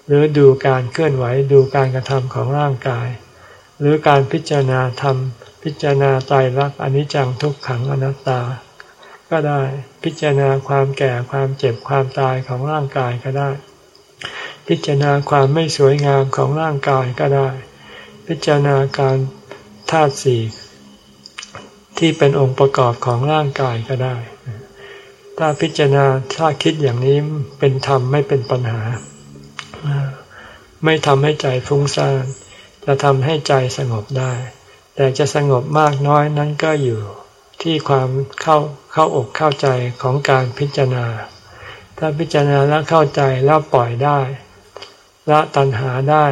หรือดูการเคลื่อนไหวดูการกระทำของร่างกาย หรือการพิจารณาธรรมพิจารณาตายรักอนิจจังทุกขังอนัตตา ก็ได้ พิจารณาความแก่ความเจ็บความตายของร่างกายก็ได้ พิจารณาความไม่สวยงามของร่างกายก็ได้ พิจารณาการธาตุสี่ที่เป็นองค์ประกอบของร่างกายก็ได้ ถ้าพิจารณาถ้าคิดอย่างนี้เป็นธรรมไม่เป็นปัญหา ไม่ทำให้ใจฟุ้งซ่านจะทำให้ใจสงบได้ แต่จะสงบมากน้อยนั้นก็อยู่ที่ความเข้า เข้าอกเข้าใจของการพิจารณา ถ้าพิจารณาแล้วเข้าใจแล้วปล่อยได้ละตัณหาได้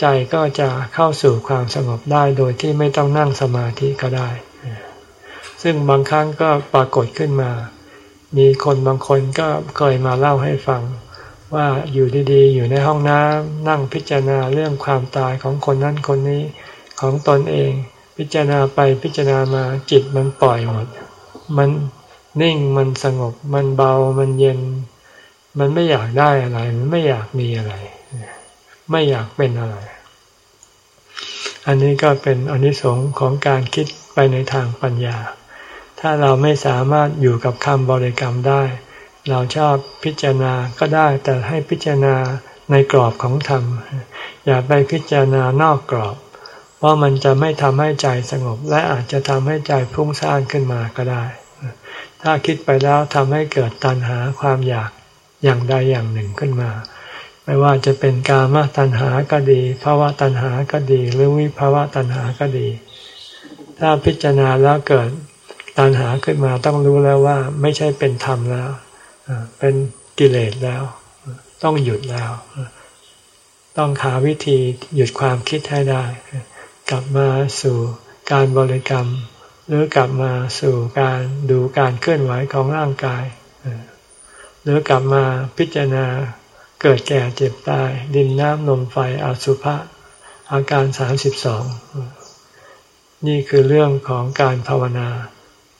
ใจก็จะเข้าสู่ความสงบได้โดยที่ไม่ต้องนั่งสมาธิก็ได้ ซึ่งบางครั้งก็ปรากฏขึ้นมา มีคนบางคนก็เคยมาเล่าให้ฟัง ว่าอยู่ดีๆ อยู่ในห้องน้ำนั่งพิจารณาเรื่องความตายของคนนั้นคนนี้ของตนเอง พิจารณาไปพิจารณามาจิตมันปล่อยหมด มันนิ่งมันสงบ มันเบามันเย็น มันไม่อยากได้อะไร มันไม่อยากมีอะไร ไม่อยากเป็นอะไร อันนี้ก็เป็นอนิสงส์ของการคิดไปในทางปัญญา ถ้าเราไม่สามารถอยู่กับคำบริกรรมได้ เราชอบพิจารณาก็ได้ แต่ให้พิจารณาในกรอบของธรรม อย่าไปพิจารณานอกกรอบ เพราะมันจะไม่ทำให้ใจสงบ และอาจจะทำให้ใจพุ่งซ่านขึ้นมาก็ได้ ถ้าคิดไปแล้วทำให้เกิดตัณหาความอยากอย่างใดอย่างหนึ่งขึ้นมา ไม่ว่าจะเป็นกามตัณหาก็ดีภาวะตัณหาก็ดี หรือวิภาวะตัณหาก็ดี ถ้าพิจารณาแล้วเกิดตัณหาขึ้นมาต้องรู้แล้วว่าไม่ใช่เป็นธรรมแล้ว เป็นกิเลสแล้ว ต้องหยุดแล้ว ต้องหาวิธีหยุดความคิดให้ได้ กลับมาสู่การบริกรรม หรือกลับมาสู่การดูการเคลื่อนไหวของร่างกาย หรือกลับมาพิจารณาเกิดแก่เจ็บตาย ดินน้ำลมไฟอสุภะอาการสามสิบสองนี่คือเรื่องของการภาวนา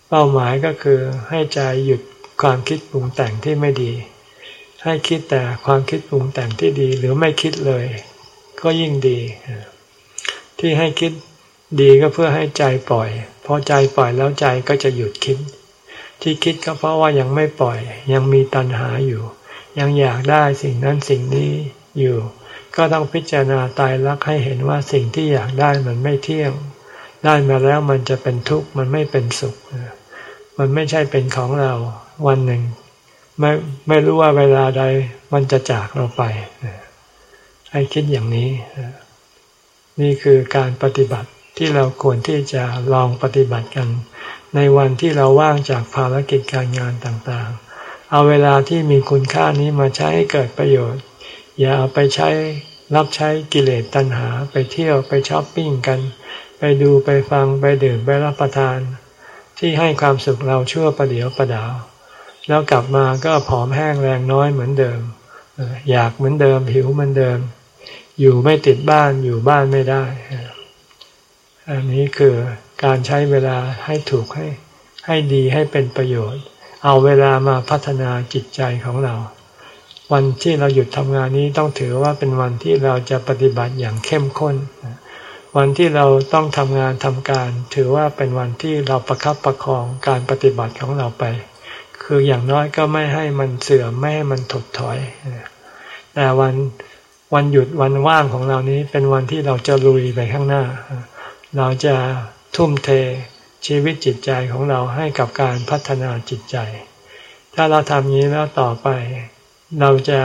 เป้าหมายก็คือให้ใจหยุดความคิดปรุงแต่งที่ไม่ดี ให้คิดแต่ความคิดปรุงแต่งที่ดีหรือไม่คิดเลย ก็ยิ่งดี ที่ให้คิดดีก็เพื่อให้ใจปล่อยพอใจปล่อยแล้วใจก็จะหยุดคิด ที่คิดก็เพราะว่ายังไม่ปล่อย ยังมีตัณหาอยู่ ยังอยากได้สิ่งนั้นสิ่งนี้อยู่ ก็ต้องพิจารณาตายรักให้เห็นว่าสิ่งที่อยากได้มันไม่เที่ยง ได้มาแล้วมันจะเป็นทุกข์มันไม่เป็นสุข มันไม่ใช่เป็นของเราวันหนึ่ง ไม่ไม่รู้ว่าเวลาใดมันจะจากเราไปให้คิดอย่างนี้ นี่คือการปฏิบัติที่เราควรที่จะลองปฏิบัติกัน ในวันที่เราว่างจากภารกิจการงานต่างๆ เอาเวลาที่มีคุณค่านี้มาใช้ให้เกิดประโยชน์ อย่าเอาไปใช้รับใช้กิเลสตัณหาไปเที่ยวไปช้อปปิ้งกัน ไปดูไปฟังไปดื่มไปรับประทาน ที่ให้ความสุขเราชั่วประเดียวประดาว แล้วกลับมาก็ผอมแห้งแรงน้อยเหมือนเดิม อยากเหมือนเดิมหิวเหมือนเดิม อยู่ไม่ติดบ้านอยู่บ้านไม่ได้ อันนี้คือการใช้เวลาให้ถูกให้ให้ดีให้เป็นประโยชน์ เอาเวลามาพัฒนาจิตใจของเรา วันที่เราหยุดทำงานนี้ต้องถือว่าเป็นวันที่เราจะปฏิบัติอย่างเข้มข้น วันที่เราต้องทำงานทำการ ถือว่าเป็นวันที่เราประคับประคองการปฏิบัติของเราไป คืออย่างน้อยก็ไม่ให้มันเสื่อมไม่ให้มันถดถอยแต่วัน วันหยุดวันว่างของเรานี้เป็นวันที่เราจะลุยไปข้างหน้า เราจะทุ่มเทชีวิตจิตใจของเราให้กับการพัฒนาจิตใจ ถ้าเราทำนี้แล้วต่อไป เราจะ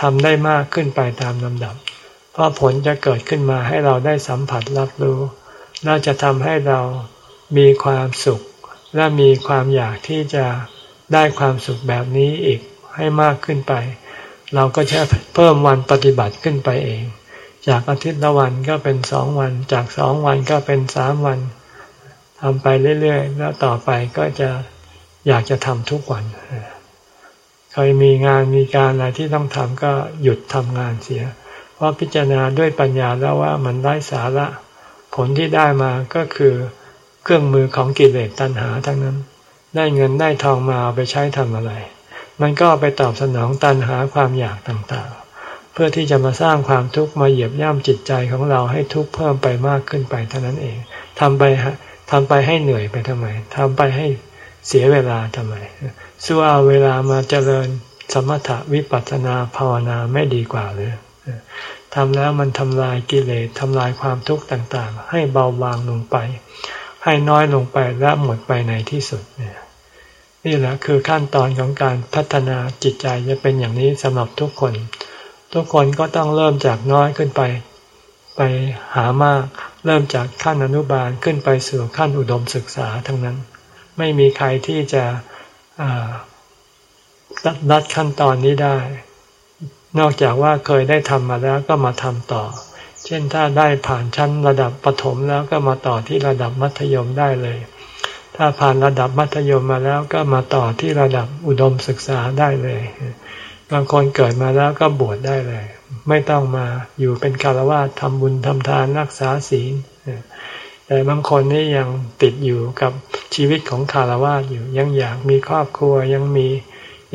ทำได้มากขึ้นไปตามลำดับ เพราะผลจะเกิดขึ้นมาให้เราได้สัมผัสรับรู้น่าจะทำให้เรามีความสุข และมีความอยากที่จะได้ความสุขแบบนี้อีกให้มากขึ้นไป เราก็จะเพิ่มวันปฏิบัติขึ้นไปเอง จากอาทิตย์ละวันก็เป็นสองวัน จากสองวันก็เป็นสามวันทำไปเรื่อยๆ แล้วต่อไปก็จะอยากจะทำทุกวันเคยมีงานมีการอะไรที่ต้องทำก็หยุดทำงานเสีย เพราะพิจารณาด้วยปัญญาแล้วว่ามันไร้สาระ ผลที่ได้มาก็คือเครื่องมือของกิเลสตัณหาทั้งนั้น ได้เงินได้ทองมาเอาไปใช้ทำอะไร มันก็ไปตอบสนองตัณหาความอยากต่างๆ เพื่อที่จะมาสร้างความทุกข์มาเหยียบย่ำจิตใจของเราให้ทุกข์เพิ่มไปมากขึ้นไปเท่านั้นเองทำไปทำไปให้เหนื่อยไปทำไมทำไปให้เสียเวลาทำไมสู้เอาเวลามาเจริญสมถะวิปัสสนาภาวนาไม่ดีกว่าหรือทำแล้วมันทำลายกิเลสทำลายความทุกข์ต่างๆ ให้เบาบางลงไป ให้น้อยลงไปและหมดไปในที่สุดนี่ นี่แหละคือขั้นตอนของการพัฒนาจิตใจจะเป็นอย่างนี้สำหรับทุกคน ทุกคนก็ต้องเริ่มจากน้อยขึ้นไป ไปหามาก เริ่มจากขั้นอนุบาลขึ้นไปสู่ขั้นอุดมศึกษาทั้งนั้น ไม่มีใครที่จะดัดขั้นตอนนี้ได้ นอกจากว่าเคยได้ทำมาแล้วก็มาทำต่อ เช่นถ้าได้ผ่านชั้นระดับประถมแล้วก็มาต่อที่ระดับมัธยมได้เลย ถ้าผ่านระดับมัธยมมาแล้วก็มาต่อที่ระดับอุดมศึกษาได้เลยบางคนเกิดมาแล้วก็บวชได้เลย ไม่ต้องมาอยู่เป็นคารวะทำบุญทำทานรักษาศีลแต่บางคนนี่ยังติดอยู่กับชีวิตของคารวะอยู่ ยังอยากมีครอบครัวยังมี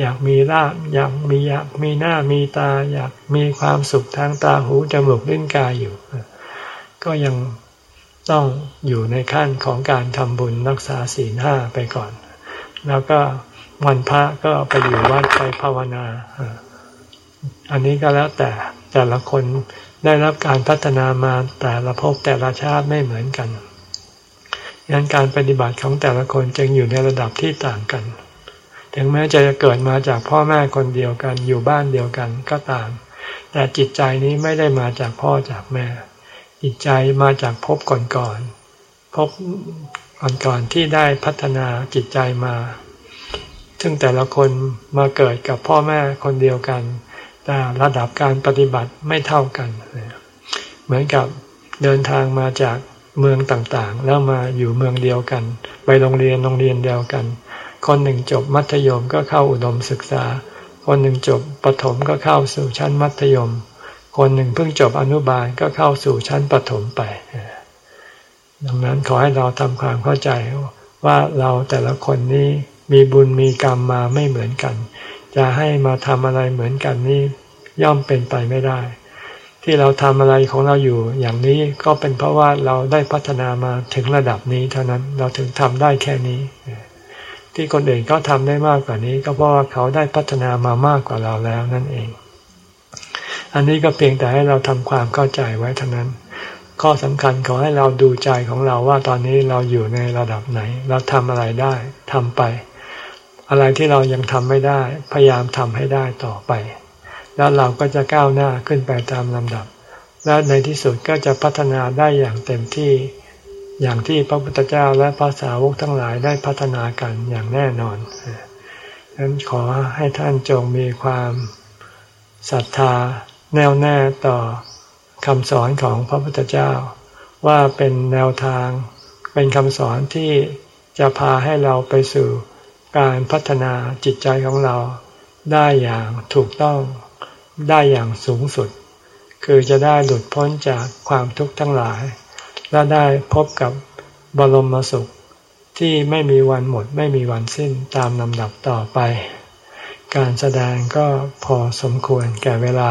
อยากมีลาบอยากมีอยากมีหน้ามีตา อยากมีความสุขทางตาหูจมูกลิ้นกายอยู่ ก็ยัง ต้องอยู่ในขั้นของการทำบุญรักษาศีลห้าไปก่อน แล้วก็วันพระก็ไปอยู่วัดไปภาวนา อันนี้ก็แล้วแต่แต่ละคนได้รับการพัฒนามาแต่ละภพแต่ละชาติไม่เหมือนกันยันการปฏิบัติของแต่ละคนจึงอยู่ในระดับที่ต่างกัน ถึงแม้จะเกิดมาจากพ่อแม่คนเดียวกันอยู่บ้านเดียวกันก็ตาม แต่จิตใจนี้ไม่ได้มาจากพ่อจากแม่ จิตใจมาจากภพก่อนๆภพก่อนๆที่ได้พัฒนาจิตใจมา ซึ่งแต่ละคนมาเกิดกับพ่อแม่คนเดียวกัน แต่ระดับการปฏิบัติไม่เท่ากัน เหมือนกับเดินทางมาจากเมืองต่างๆ แล้วมาอยู่เมืองเดียวกัน ไปโรงเรียนโรงเรียนเดียวกัน คนหนึ่งจบมัธยมก็เข้าอุดมศึกษา คนหนึ่งจบประถมก็เข้าสู่ชั้นมัธยม คนหนึ่งเพิ่งจบอนุบาลก็เข้าสู่ชั้นประถมไป ดังนั้นขอให้เราทำความเข้าใจว่าเราแต่ละคนนี้มีบุญมีกรรมมาไม่เหมือนกัน จะให้มาทำอะไรเหมือนกันนี่ย่อมเป็นไปไม่ได้ ที่เราทำอะไรของเราอยู่อย่างนี้ก็เป็นเพราะว่าเราได้พัฒนามาถึงระดับนี้เท่านั้นเราถึงทำได้แค่นี้ ที่คนอื่นเขาทำได้มากกว่านี้ ก็เพราะว่าเขาได้พัฒนามามากกว่าเราแล้วนั่นเอง อันนี้ก็เพียงแต่ให้เราทำความเข้าใจไว้เท่านั้น ข้อสำคัญขอให้เราดูใจของเราว่าตอนนี้เราอยู่ในระดับไหน เราทำอะไรได้ทำไป อะไรที่เรายังทำไม่ได้ พยายามทำให้ได้ต่อไป แล้วเราก็จะก้าวหน้าขึ้นไปตามลำดับ และในที่สุดก็จะพัฒนาได้อย่างเต็มที่อย่างที่พระพุทธเจ้าและพระสาวกทั้งหลายได้พัฒนากันอย่างแน่นอนดังนั้นขอให้ท่านจงมีความศรัทธา แน่วแน่ต่อคำสอนของพระพุทธเจ้า ว่าเป็นแนวทาง เป็นคำสอนที่จะพาให้เราไปสู่การพัฒนาจิตใจของเราได้อย่างถูกต้องได้อย่างสูงสุด คือจะได้หลุดพ้นจากความทุกข์ทั้งหลาย และได้พบกับบรมสุขที่ไม่มีวันหมดไม่มีวันสิ้นตามลำดับต่อไป การแสดงก็พอสมควรแก่เวลา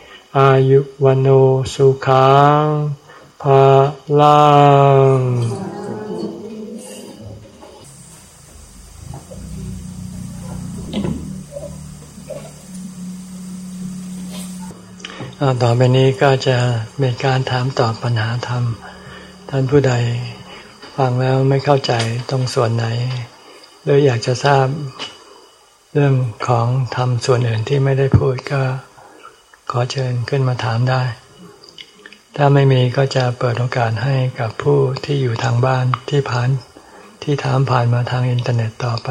อายุวันสุขังภาลังต่อไปนี้ก็จะเป็นการถามตอบปัญหาธรรม ท่านผู้ใดฟังแล้วไม่เข้าใจตรงส่วนไหน หรืออยากจะทราบเรื่องของธรรมส่วนอื่นที่ไม่ได้พูดก็ ขอเชิญขึ้นมาถามได้ ถ้าไม่มีก็จะเปิดโอกาสให้กับผู้ที่อยู่ทางบ้านที่ผ่านที่ถามผ่านมาทางอินเทอร์เน็ตต่อไป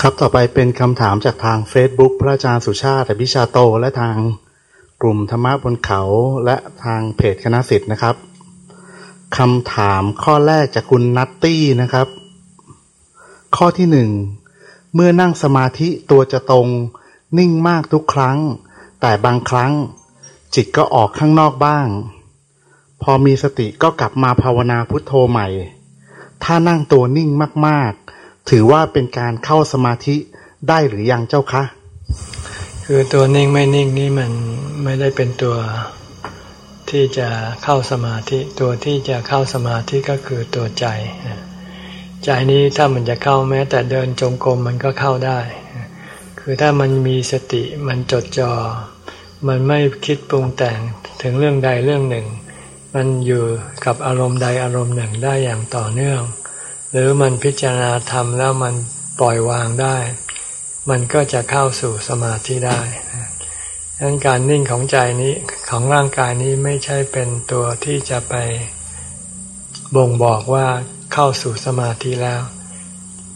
ครับต่อไปเป็นคำถามจากทาง Facebook พระอาจารย์สุชาติพิชาโต และทางกลุ่มธรรมะบนเขาและทางเพจคณะสิทธิ์นะครับคำถามข้อแรกจากคุณนัตตี้นะครับ ข้อที่หนึ่งเมื่อนั่งสมาธิตัวจะตรง นิ่งมากทุกครั้ง แต่บางครั้ง จิตก็ออกข้างนอกบ้าง พอมีสติก็กลับมาภาวนาพุทโธใหม่ ถ้านั่งตัวนิ่งมากๆ ถือว่าเป็นการเข้าสมาธิได้หรือยังเจ้าคะ คือตัวนิ่งไม่นิ่งนี่มันไม่ได้เป็นตัวที่จะเข้าสมาธิ ตัวที่จะเข้าสมาธิก็คือตัวใจ ใจนี้ถ้ามันจะเข้าแม้ แต่เดินจงกรมมันก็เข้าได้ คือถ้ามันมีสติมันจดจอ่อมันไม่คิดปรุงแต่งถึงเรื่องใดเรื่องหนึ่ง มันอยู่กับอารมณ์ใดอารมณ์หนึ่งได้อย่างต่อเนื่อง หรือมันพิจารณาธรรมแล้วมันปล่อยวางได้ มันก็จะเข้าสู่สมาธิได้ดังนั้นการนิ่งของใจนี้ของร่างกายนี้ไม่ใช่เป็นตัวที่จะไปบ่งบอกว่า เข้าสู่สมาธิแล้ว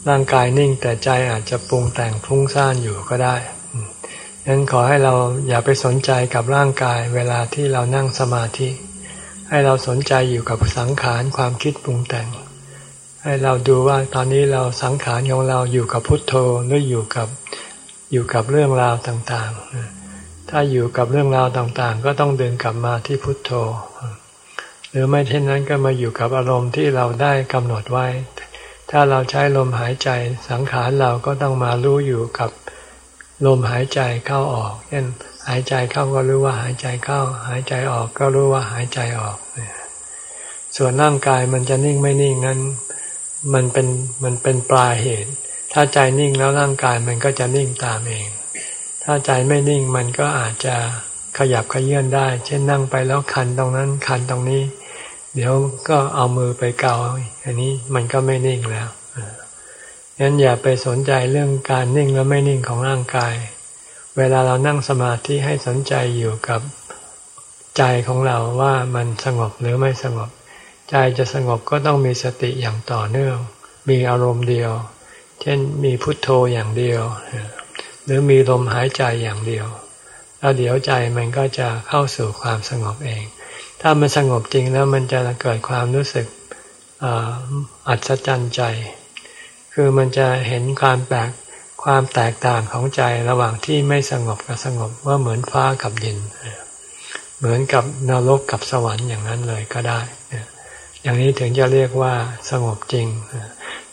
ร่างกายนิ่งแต่ใจอาจจะปรุงแต่งพุ่งซ่านอยู่ก็ได้ดังนั้นขอให้เราอย่าไปสนใจกับร่างกายเวลาที่เรานั่งสมาธิ ให้เราสนใจอยู่กับสังขารความคิดปรุงแต่ง ให้เราดูว่าตอนนี้เราสังขารของเราอยู่กับพุทโธหรืออยู่กับอยู่กับเรื่องราวต่างๆ ถ้าอยู่กับเรื่องราวต่างๆ ก็ต้องเดินกลับมาที่พุทโธ หรือไม่เช่นนั้นก็มาอยู่กับอารมณ์ที่เราได้กำหนดไว้ ถ้าเราใช้ลมหายใจสังขารเราก็ต้องมารู้อยู่กับลมหายใจเข้าออก เช่นหายใจเข้าก็รู้ว่าหายใจเข้า หายใจออกก็รู้ว่าหายใจออก ส่วนร่างกายมันจะนิ่งไม่นิ่งนั้น มันเป็นมันเป็นปลายเหตุ ถ้าใจนิ่งแล้วร่างกายมันก็จะนิ่งตามเอง ถ้าใจไม่นิ่งมันก็อาจจะขยับขยื่นได้ เช่นนั่งไปแล้วคันตรงนั้นคันตรงนี้ เดี๋ยวก็เอามือไปเกาอันนี้มันก็ไม่นิ่งแล้วงั้นอย่าไปสนใจเรื่องการนิ่งและไม่นิ่งของร่างกาย เวลาเรานั่งสมาธิให้สนใจอยู่กับใจของเราว่ามันสงบหรือไม่สงบ ใจจะสงบก็ต้องมีสติอย่างต่อเนื่อง มีอารมณ์เดียว เช่นมีพุทโธอย่างเดียว หรือมีลมหายใจอย่างเดียว แล้วเดี๋ยวใจมันก็จะเข้าสู่ความสงบเอง ถ้ามันสงบจริงแล้วมันจะเกิดความรู้สึกอัศจรรย์ใจ คือมันจะเห็นความแปลกความแตกต่างของใจระหว่างที่ไม่สงบกับสงบว่าเหมือนฟ้ากับดิน เหมือนกับนรกกับสวรรค์อย่างนั้นเลยก็ได้ อย่างนี้ถึงจะเรียกว่าสงบจริง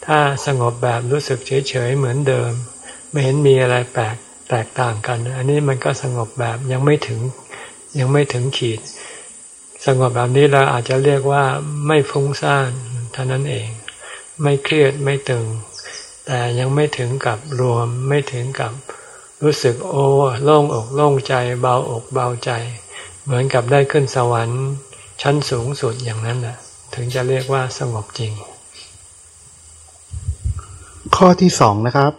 ถ้าสงบแบบรู้สึกเฉยๆเหมือนเดิม ไม่เห็นมีอะไรแปลกแตกต่างกัน อันนี้มันก็สงบแบบยังไม่ถึงยังไม่ถึงขีด สงบแบบนี้เราอาจจะเรียกว่าไม่ฟุ้งซ่านเท่านั้นเอง ไม่เครียดไม่ตึง แต่ยังไม่ถึงกับรวมไม่ถึงกับรู้สึกโอ้โล่งอกโล่งใจ เบาอกเบาใจ เหมือนกับได้ขึ้นสวรรค์ ชั้นสูงสุดอย่างนั้นแหละถึงจะเรียกว่าสงบจริง ข้อที่สองนะครับ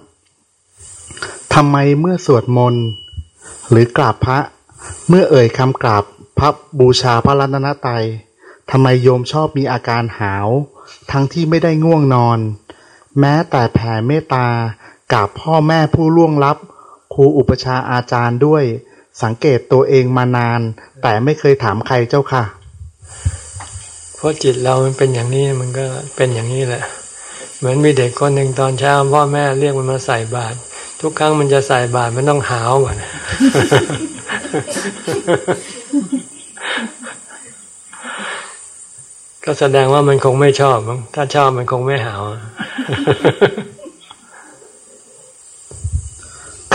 ทำไมเมื่อสวดมนต์หรือกราบพระ เมื่อเอ่ยคำกราบ พระบูชาพระรัตนตรัยทำไมโยมชอบมีอาการหาว ทั้งที่ไม่ได้ง่วงนอน แม้แต่แผ่เมตตากับพ่อแม่ผู้ล่วงลับ ครูอุปชาอาจารย์ด้วย สังเกตตัวเองมานาน แต่ไม่เคยถามใครเจ้าค่ะ เพราะจิตเรามันเป็นอย่างนี้มันก็เป็นอย่างนี้แหละ เหมือนมีเด็กคนหนึ่งตอนเช้าพ่อแม่เรียกมันมาใส่บาตรทุกครั้งมันจะใส่บาตรมันต้องหาวก่อน ก็แสดงว่ามันคงไม่ชอบมั้งถ้าชอบมันคงไม่หาว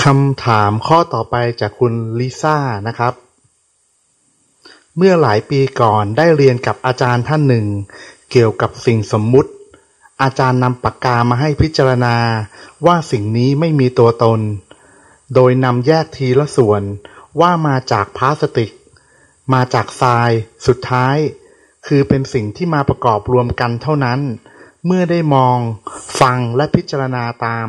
คำถามข้อต่อไปจากคุณลิซ่านะครับ เมื่อหลายปีก่อนได้เรียนกับอาจารย์ท่านหนึ่ง เกี่ยวกับสิ่งสมมุติ อาจารย์นำปากกามาให้พิจารณาว่าสิ่งนี้ไม่มีตัวตน โดยนำแยกทีละส่วนว่ามาจากพลาสติก มาจากทราย สุดท้าย คือเป็นสิ่งที่มาประกอบรวมกันเท่านั้น เมื่อได้มอง ฟังและพิจารณาตาม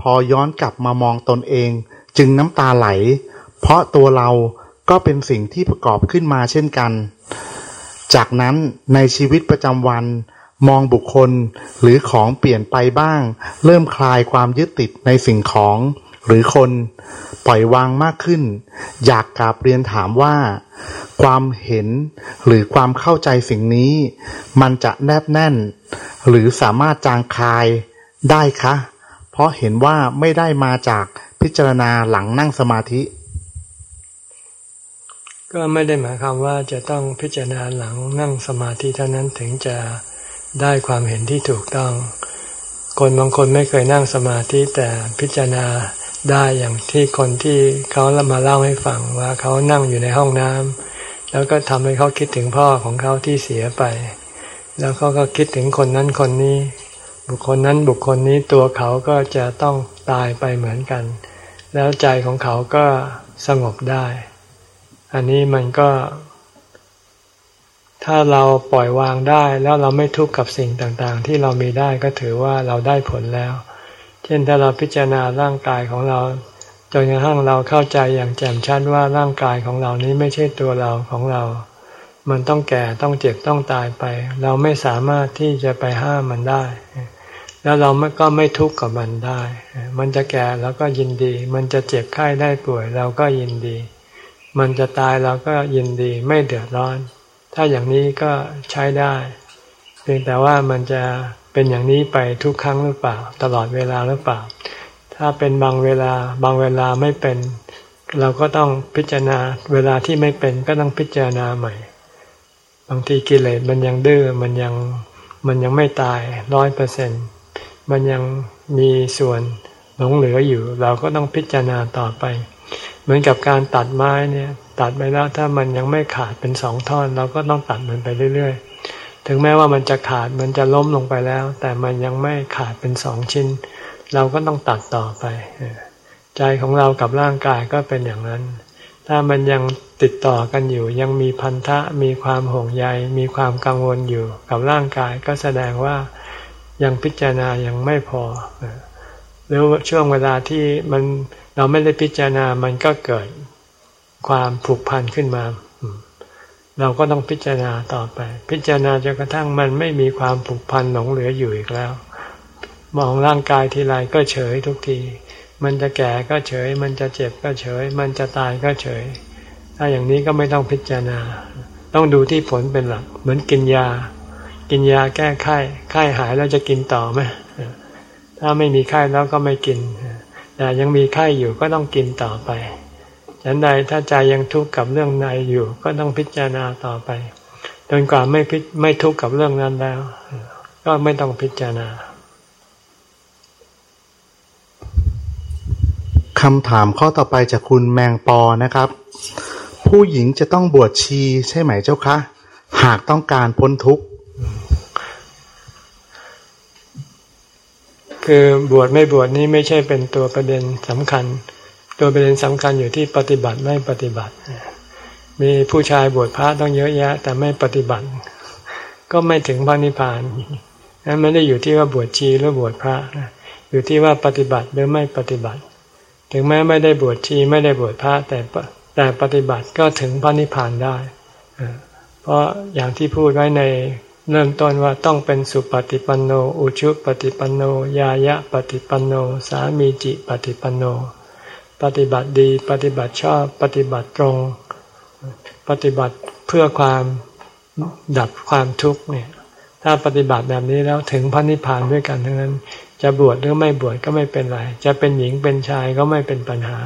พอย้อนกลับมามองตนเอง จึงน้ำตาไหล เพราะตัวเราก็เป็นสิ่งที่ประกอบขึ้นมาเช่นกัน จากนั้นในชีวิตประจำวัน มองบุคคลหรือของเปลี่ยนไปบ้าง เริ่มคลายความยึดติดในสิ่งของหรือคนปล่อยวางมากขึ้น อยากกราบเรียนถามว่า ความเห็นหรือความเข้าใจสิ่งนี้ มันจะแนบแน่น หรือสามารถจางคายได้คะ เพราะเห็นว่าไม่ได้มาจากพิจารณาหลังนั่งสมาธิ ก็ไม่ได้หมายความว่าจะต้องพิจารณาหลังนั่งสมาธิเท่านั้นถึงจะได้ความเห็นที่ถูกต้อง คนบางคนไม่เคยนั่งสมาธิแต่พิจารณาได้อย่างที่คนที่เขามาเล่าให้ฟังว่าเขานั่งอยู่ในห้องน้ำ แล้วก็ทำให้เขาคิดถึงพ่อของเขาที่เสียไป แล้วเขาก็คิดถึงคนนั้นคนนี้ บุคคลนั้นบุคคลนี้ตัวเขาก็จะต้องตายไปเหมือนกัน แล้วใจของเขาก็สงบได้ อันนี้มันก็ ถ้าเราปล่อยวางได้แล้วเราไม่ทุกข์กับสิ่งต่างๆ ที่เรามีได้ก็ถือว่าเราได้ผลแล้ว เช่นถ้าเราพิจารณาร่างกายของเรา จนกระทั่งเราเข้าใจอย่างแจ่มชัดว่าร่างกายของเรานี้ไม่ใช่ตัวเราของเรา มันต้องแก่ต้องเจ็บต้องตายไป เราไม่สามารถที่จะไปห้ามมันได้ แล้วเราก็ไม่ทุกข์กับมันได้ มันจะแก่เราก็ยินดี มันจะเจ็บไข้ได้ป่วยเราก็ยินดี มันจะตายเราก็ยินดีไม่เดือดร้อน ถ้าอย่างนี้ก็ใช้ได้ เพียงแต่ว่ามันจะเป็นอย่างนี้ไปทุกครั้งหรือเปล่า ตลอดเวลาหรือเปล่า ถ้าเป็นบางเวลาบางเวลาไม่เป็น เราก็ต้องพิจารณาเวลาที่ไม่เป็นก็ต้องพิจารณาใหม่ บางทีกิเลสมันยังดื้อมันยังมันยังไม่ตายร้อยเปอร์เซ็นมันยังมีส่วนหลงเหลืออยู่ เราก็ต้องพิจารณาต่อไป เหมือนกับการตัดไม้เนี่ยตัดไปแล้วถ้ามันยังไม่ขาดเป็นสองท่อน เราก็ต้องตัดมันไปเรื่อย ๆ ถึงแม้ว่ามันจะขาดมันจะล้มลงไปแล้ว แต่มันยังไม่ขาดเป็นสองชิ้น เราก็ต้องตัดต่อไป ใจของเรากับร่างกายก็เป็นอย่างนั้น ถ้ามันยังติดต่อกันอยู่ ยังมีพันธะมีความห่วงใย มีความกังวลอยู่กับร่างกายก็แสดงว่ายังพิจารณายังไม่พอหรือช่วงเวลาที่มันเราไม่ได้พิจารณามันก็เกิดความผูกพันขึ้นมา เราก็ต้องพิจารณาต่อไป พิจารณาจนกระทั่งมันไม่มีความผูกพันหลงเหลืออยู่อีกแล้ว มองร่างกายทีไรก็เฉยทุกที มันจะแก่ก็เฉย มันจะเจ็บก็เฉย มันจะตายก็เฉย ถ้าอย่างนี้ก็ไม่ต้องพิจารณา ต้องดูที่ผลเป็นหลัก เหมือนกินยา กินยาแก้ไข้ไข้หายแล้วจะกินต่อไหมถ้าไม่มีไข้แล้วก็ไม่กิน แต่ยังมีไข้อยู่ก็ต้องกินต่อไปฉันใดถ้าใจยังทุกข์กับเรื่องในอยู่ ก็ต้องพิจารณาต่อไปจนกว่าไม่ไม่ทุกข์กับเรื่องนั้นแล้ว ก็ไม่ต้องพิจารณา คำถามข้อต่อไปจากคุณแมงปอนะครับ ผู้หญิงจะต้องบวชชีใช่ไหมเจ้าคะ หากต้องการพ้นทุกข์ คือบวชไม่บวชนี้ไม่ใช่เป็นตัวประเด็นสำคัญ ตัวประเด็นสำคัญอยู่ที่ปฏิบัติไม่ปฏิบัติ มีผู้ชายบวชพระต้องเยอะแยะ แต่ไม่ปฏิบัติ ก็ไม่ถึงพระนิพพานนั้นไม่ได้อยู่ที่ว่าบวชชีหรือบวชพระอยู่ที่ว่าปฏิบัติหรือไม่ปฏิบัติ ถึงแม้ไม่ได้บวชชีไม่ได้บวชพระแต่แต่ปฏิบัติก็ถึงพระนิพพานได้ เพราะอย่างที่พูดไว้ในเริ่มต้นว่าต้องเป็นสุปฏิปันโน อุชุปฏิปันโน ยายะปฏิปันโน สามีจิปฏิปันโน ปฏิบัติดีปฏิบัติชอบปฏิบัติตรง ปฏิบัติเพื่อความดับความทุกข์เนี่ยถ้าปฏิบัติแบบนี้แล้วถึงพระนิพพานด้วยกันทั้งนั้น จะบวชหรือไม่บวชก็ไม่เป็นไร จะเป็นหญิงเป็นชายก็ไม่เป็นปัญหา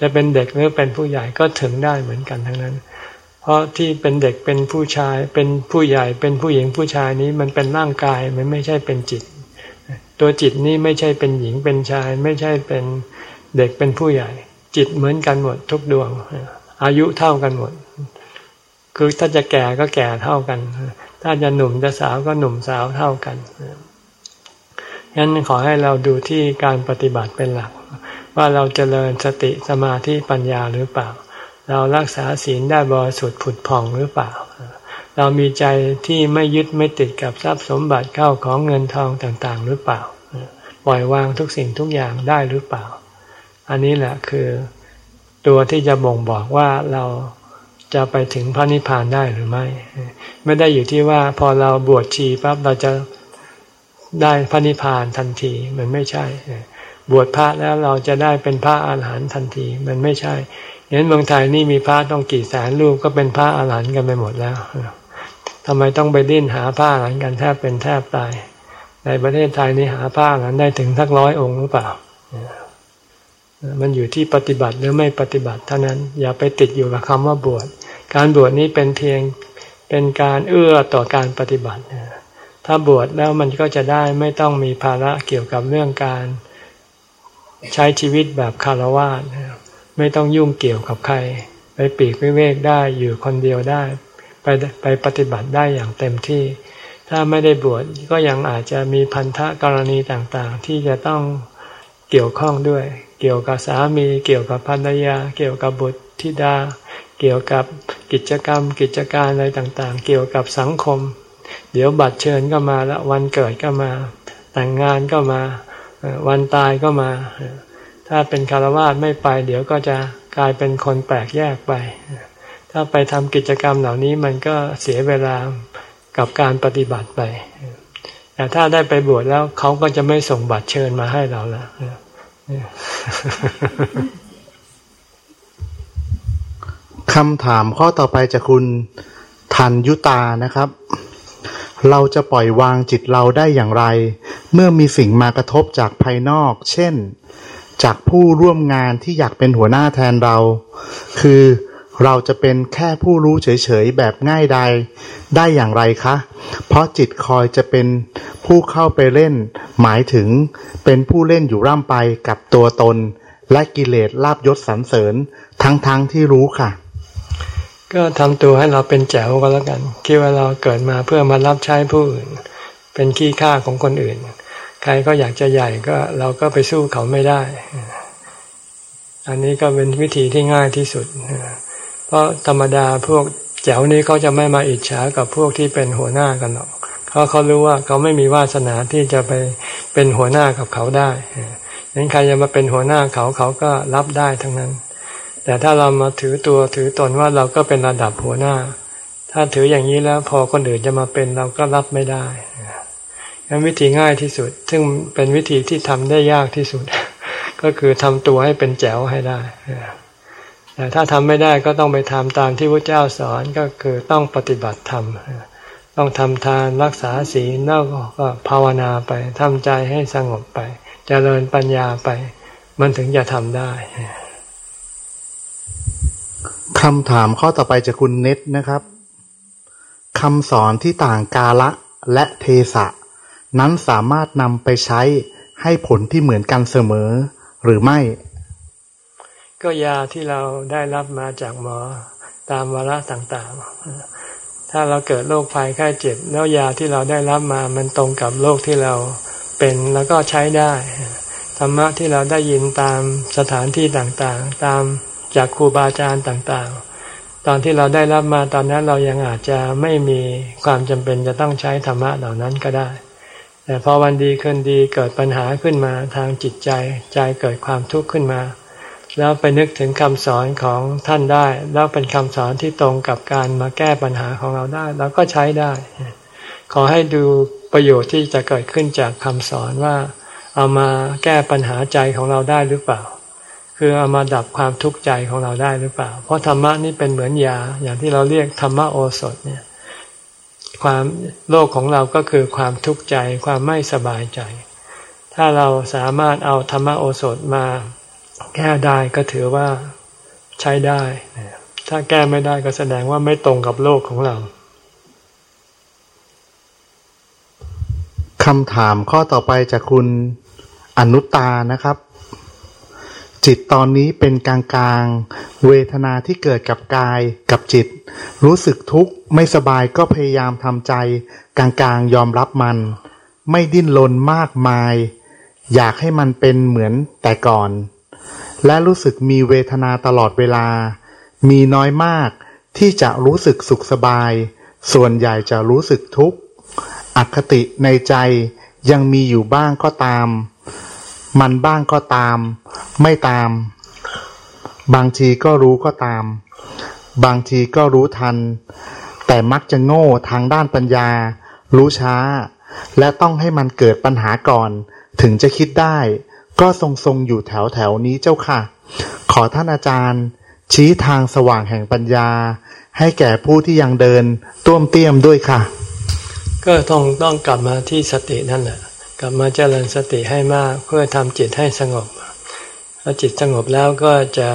จะเป็นเด็กหรือเป็นผู้ใหญ่ก็ถึงได้เหมือนกันทั้งนั้น เพราะที่เป็นเด็กเป็นผู้ชาย เป็นผู้ใหญ่เป็นผู้หญิงผู้ชายนี้มันเป็นร่างกายมันไม่ใช่เป็นจิต ตัวจิตนี้ไม่ใช่เป็นหญิงเป็นชาย ไม่ใช่เป็นเด็กเป็นผู้ใหญ่ จิตเหมือนกันหมดทุกดวง อายุเท่ากันหมด คือถ้าจะแก่ก็แก่เท่ากัน ถ้าจะหนุ่มจะสาวก็หนุ่มสาวเท่ากัน งั้นขอให้เราดูที่การปฏิบัติเป็นหลัก ว่าเราจเจริญสติสมาธิปัญญาหรือเปล่า เรารักษาศีลได้บริสุทธิ์ผุดผ่องหรือเปล่า เรามีใจที่ไม่ยึดไม่ติดกับทรัพย์สมบัติเข้าของเงินทองต่างๆ หรือเปล่า ปล่อยวางทุกสิ่งทุกอย่างได้หรือเปล่า อันนี้แหละคือตัวที่จะบ่งบอกว่าเราจะไปถึงพระนิพพานได้หรือไม่ ไม่ได้อยู่ที่ว่าพอเราบวชชีปั๊บเราจะ ได้พระนิพพานทันที มันไม่ใช่บวชพระแล้วเราจะได้เป็นพระอาหารหันต์ทันที มันไม่ใช่เห็นเมืองไทยนี่มีพระต้องกี่แสนรูปก็เป็นพระอาหารหันต์กันไปหมดแล้วทำไมต้องไปดิ้นหาพระอาหารหันต์กันแทบเป็นแทบตาย ในประเทศไทยนี่หาพระอาหารหันต์ได้ถึงทักร้อยองค์หรือเปล่า มันอยู่ที่ปฏิบัติหรือไม่ปฏิบัติเท่านั้น อย่าไปติดอยู่กับคำว่าบวช การบวชนี้เป็นเพียงเป็นการเอื้อต่อการปฏิบัติ ถ้าบวชแล้วมันก็จะได้ไม่ต้องมีภาระเกี่ยวกับเรื่องการใช้ชีวิตแบบคารวะไม่ต้องยุ่งเกี่ยวกับใคร ไปปีกวิเวกได้อยู่คนเดียวได้ ไปไปปฏิบัติได้อย่างเต็มที่ ถ้าไม่ได้บวชก็ยังอาจจะมีพันธะกรณีต่างๆ ที่จะต้องเกี่ยวข้องด้วย เกี่ยวกับสามี เกี่ยวกับภรรยา เกี่ยวกับบุตรธิดา เกี่ยวกับกิจกรรม กิจการอะไรต่างๆ เกี่ยวกับสังคม เดี๋ยวบัตรเชิญก็มาแล้ววันเกิดก็มา แต่งงานก็มา วันตายก็มา ถ้าเป็นคารวาสไม่ไป เดี๋ยวก็จะกลายเป็นคนแปลกแยกไป ถ้าไปทำกิจกรรมเหล่านี้มันก็เสียเวลากับการปฏิบัติไป แต่ถ้าได้ไปบวชแล้วเขาก็จะไม่ส่งบัตรเชิญมาให้เราแล้วคำถามข้อต่อไปจากคุณทันยุตานะครับ เราจะปล่อยวางจิตเราได้อย่างไร เมื่อมีสิ่งมากระทบจากภายนอก เช่น จากผู้ร่วมงานที่อยากเป็นหัวหน้าแทนเรา คือเราจะเป็นแค่ผู้รู้เฉยๆ แบบง่ายใดได้อย่างไรคะ เพราะจิตคอยจะเป็นผู้เข้าไปเล่น หมายถึงเป็นผู้เล่นอยู่ร่ำไปกับตัวตน และกิเลสลาบยศสรรเสริญทั้งๆทที่รู้ค่ะ ก็ทำตัวให้เราเป็นแจ๋วก็แล้วกันคิดว่าเราเกิดมาเพื่อมารับใช้ผู้อื่น เป็นขี้ข้าของคนอื่น ใครก็อยากจะใหญ่ก็เราก็ไปสู้เขาไม่ได้ อันนี้ก็เป็นวิธีที่ง่ายที่สุด เพราะธรรมดาพวกแจ๋วนี้เขาจะไม่มาอิจฉากับพวกที่เป็นหัวหน้ากันหรอกเพราะเขารู้ว่าเขาไม่มีวาสนาที่จะไปเป็นหัวหน้ากับเขาได้งั้นใครจะมาเป็นหัวหน้าเขาเขาก็รับได้ทั้งนั้น แต่ถ้าเรามาถือตัวถือตนว่าเราก็เป็นระดับหัวหน้า ถ้าถืออย่างนี้แล้วพอคนอื่นจะมาเป็นเราก็รับไม่ได้งั้นวิธีง่ายที่สุด ซึ่งเป็นวิธีที่ทำได้ยากที่สุด ก็คือทำตัวให้เป็นแจ๋วให้ได้แต่ถ้าทำไม่ได้ก็ต้องไปทำตามที่พระเจ้าสอนก็คือต้องปฏิบัติธรรมต้องทำทานรักษาศีลแล้วก็ภาวนาไปทำใจให้สงบไปจเจริญปัญญาไป มันถึงจะทำได้ คำถามข้อต่อไปจากคุณเน็ตนะครับคำสอนที่ต่างกาละและเทสะ นั้นสามารถนำไปใช้ให้ผลที่เหมือนกันเสมอหรือไม่ ก็ยาที่เราได้รับมาจากหมอตามวาระต่างๆ ถ้าเราเกิดโรคภัยไข้เจ็บ แล้วยาที่เราได้รับมามันตรงกับโรคที่เราเป็นแล้วก็ใช้ได้ธรรมะที่เราได้ยินตามสถานที่ต่างๆ ตาม จากครูบาอาจารย์ต่างๆ ตอนที่เราได้รับมาตอนนั้นเรายังอาจจะไม่มีความจำเป็นจะต้องใช้ธรรมะเหล่านั้นก็ได้ แต่พอวันดีคืนดีเกิดปัญหาขึ้นมาทางจิตใจใจเกิดความทุกข์ขึ้นมา แล้วไปนึกถึงคำสอนของท่านได้ แล้วเป็นคำสอนที่ตรงกับการมาแก้ปัญหาของเราได้เราก็ใช้ได้ ขอให้ดูประโยชน์ที่จะเกิดขึ้นจากคำสอนว่า เอามาแก้ปัญหาใจของเราได้หรือเปล่า คือเอามาดับความทุกข์ใจของเราได้หรือเปล่า เพราะธรรมะนี่เป็นเหมือนยา อย่างที่เราเรียกธรรมะโอสถเนี่ย ความโลกของเราก็คือความทุกข์ใจ ความไม่สบายใจ ถ้าเราสามารถเอาธรรมโอสถมา แก้ได้ก็ถือว่าใช้ได้ ถ้าแก้ไม่ได้ก็แสดงว่าไม่ตรงกับโลกของเราคำถามข้อต่อไปจากคุณอนุตานะครับ จิตตอนนี้เป็นกลางกลางเวทนาที่เกิดกับกายกับจิต รู้สึกทุกข์ไม่สบายก็พยายามทำใจ กลางกลางยอมรับมัน ไม่ดิ้นรนมากมาย อยากให้มันเป็นเหมือนแต่ก่อน และรู้สึกมีเวทนาตลอดเวลา มีน้อยมากที่จะรู้สึกสุขสบาย ส่วนใหญ่จะรู้สึกทุกข์อคติในใจยังมีอยู่บ้างก็ตาม มันบ้างก็ตาม ไม่ตาม บางทีก็รู้ก็ตาม บางทีก็รู้ทัน แต่มักจะโง่ทางด้านปัญญา รู้ช้า และต้องให้มันเกิดปัญหาก่อน ถึงจะคิดได้ ก็ทรงๆอยู่แถวแถวนี้เจ้าค่ะ ขอท่านอาจารย์ ชี้ทางสว่างแห่งปัญญา ให้แก่ผู้ที่ยังเดินต้วมเตี้ยมด้วยค่ะ ก็ต้องต้องกลับมาที่สตินั่นแหละ กลับมาเจริญสติให้มากเพื่อทำจิตให้สงบพอจิตสงบแล้วก็จะ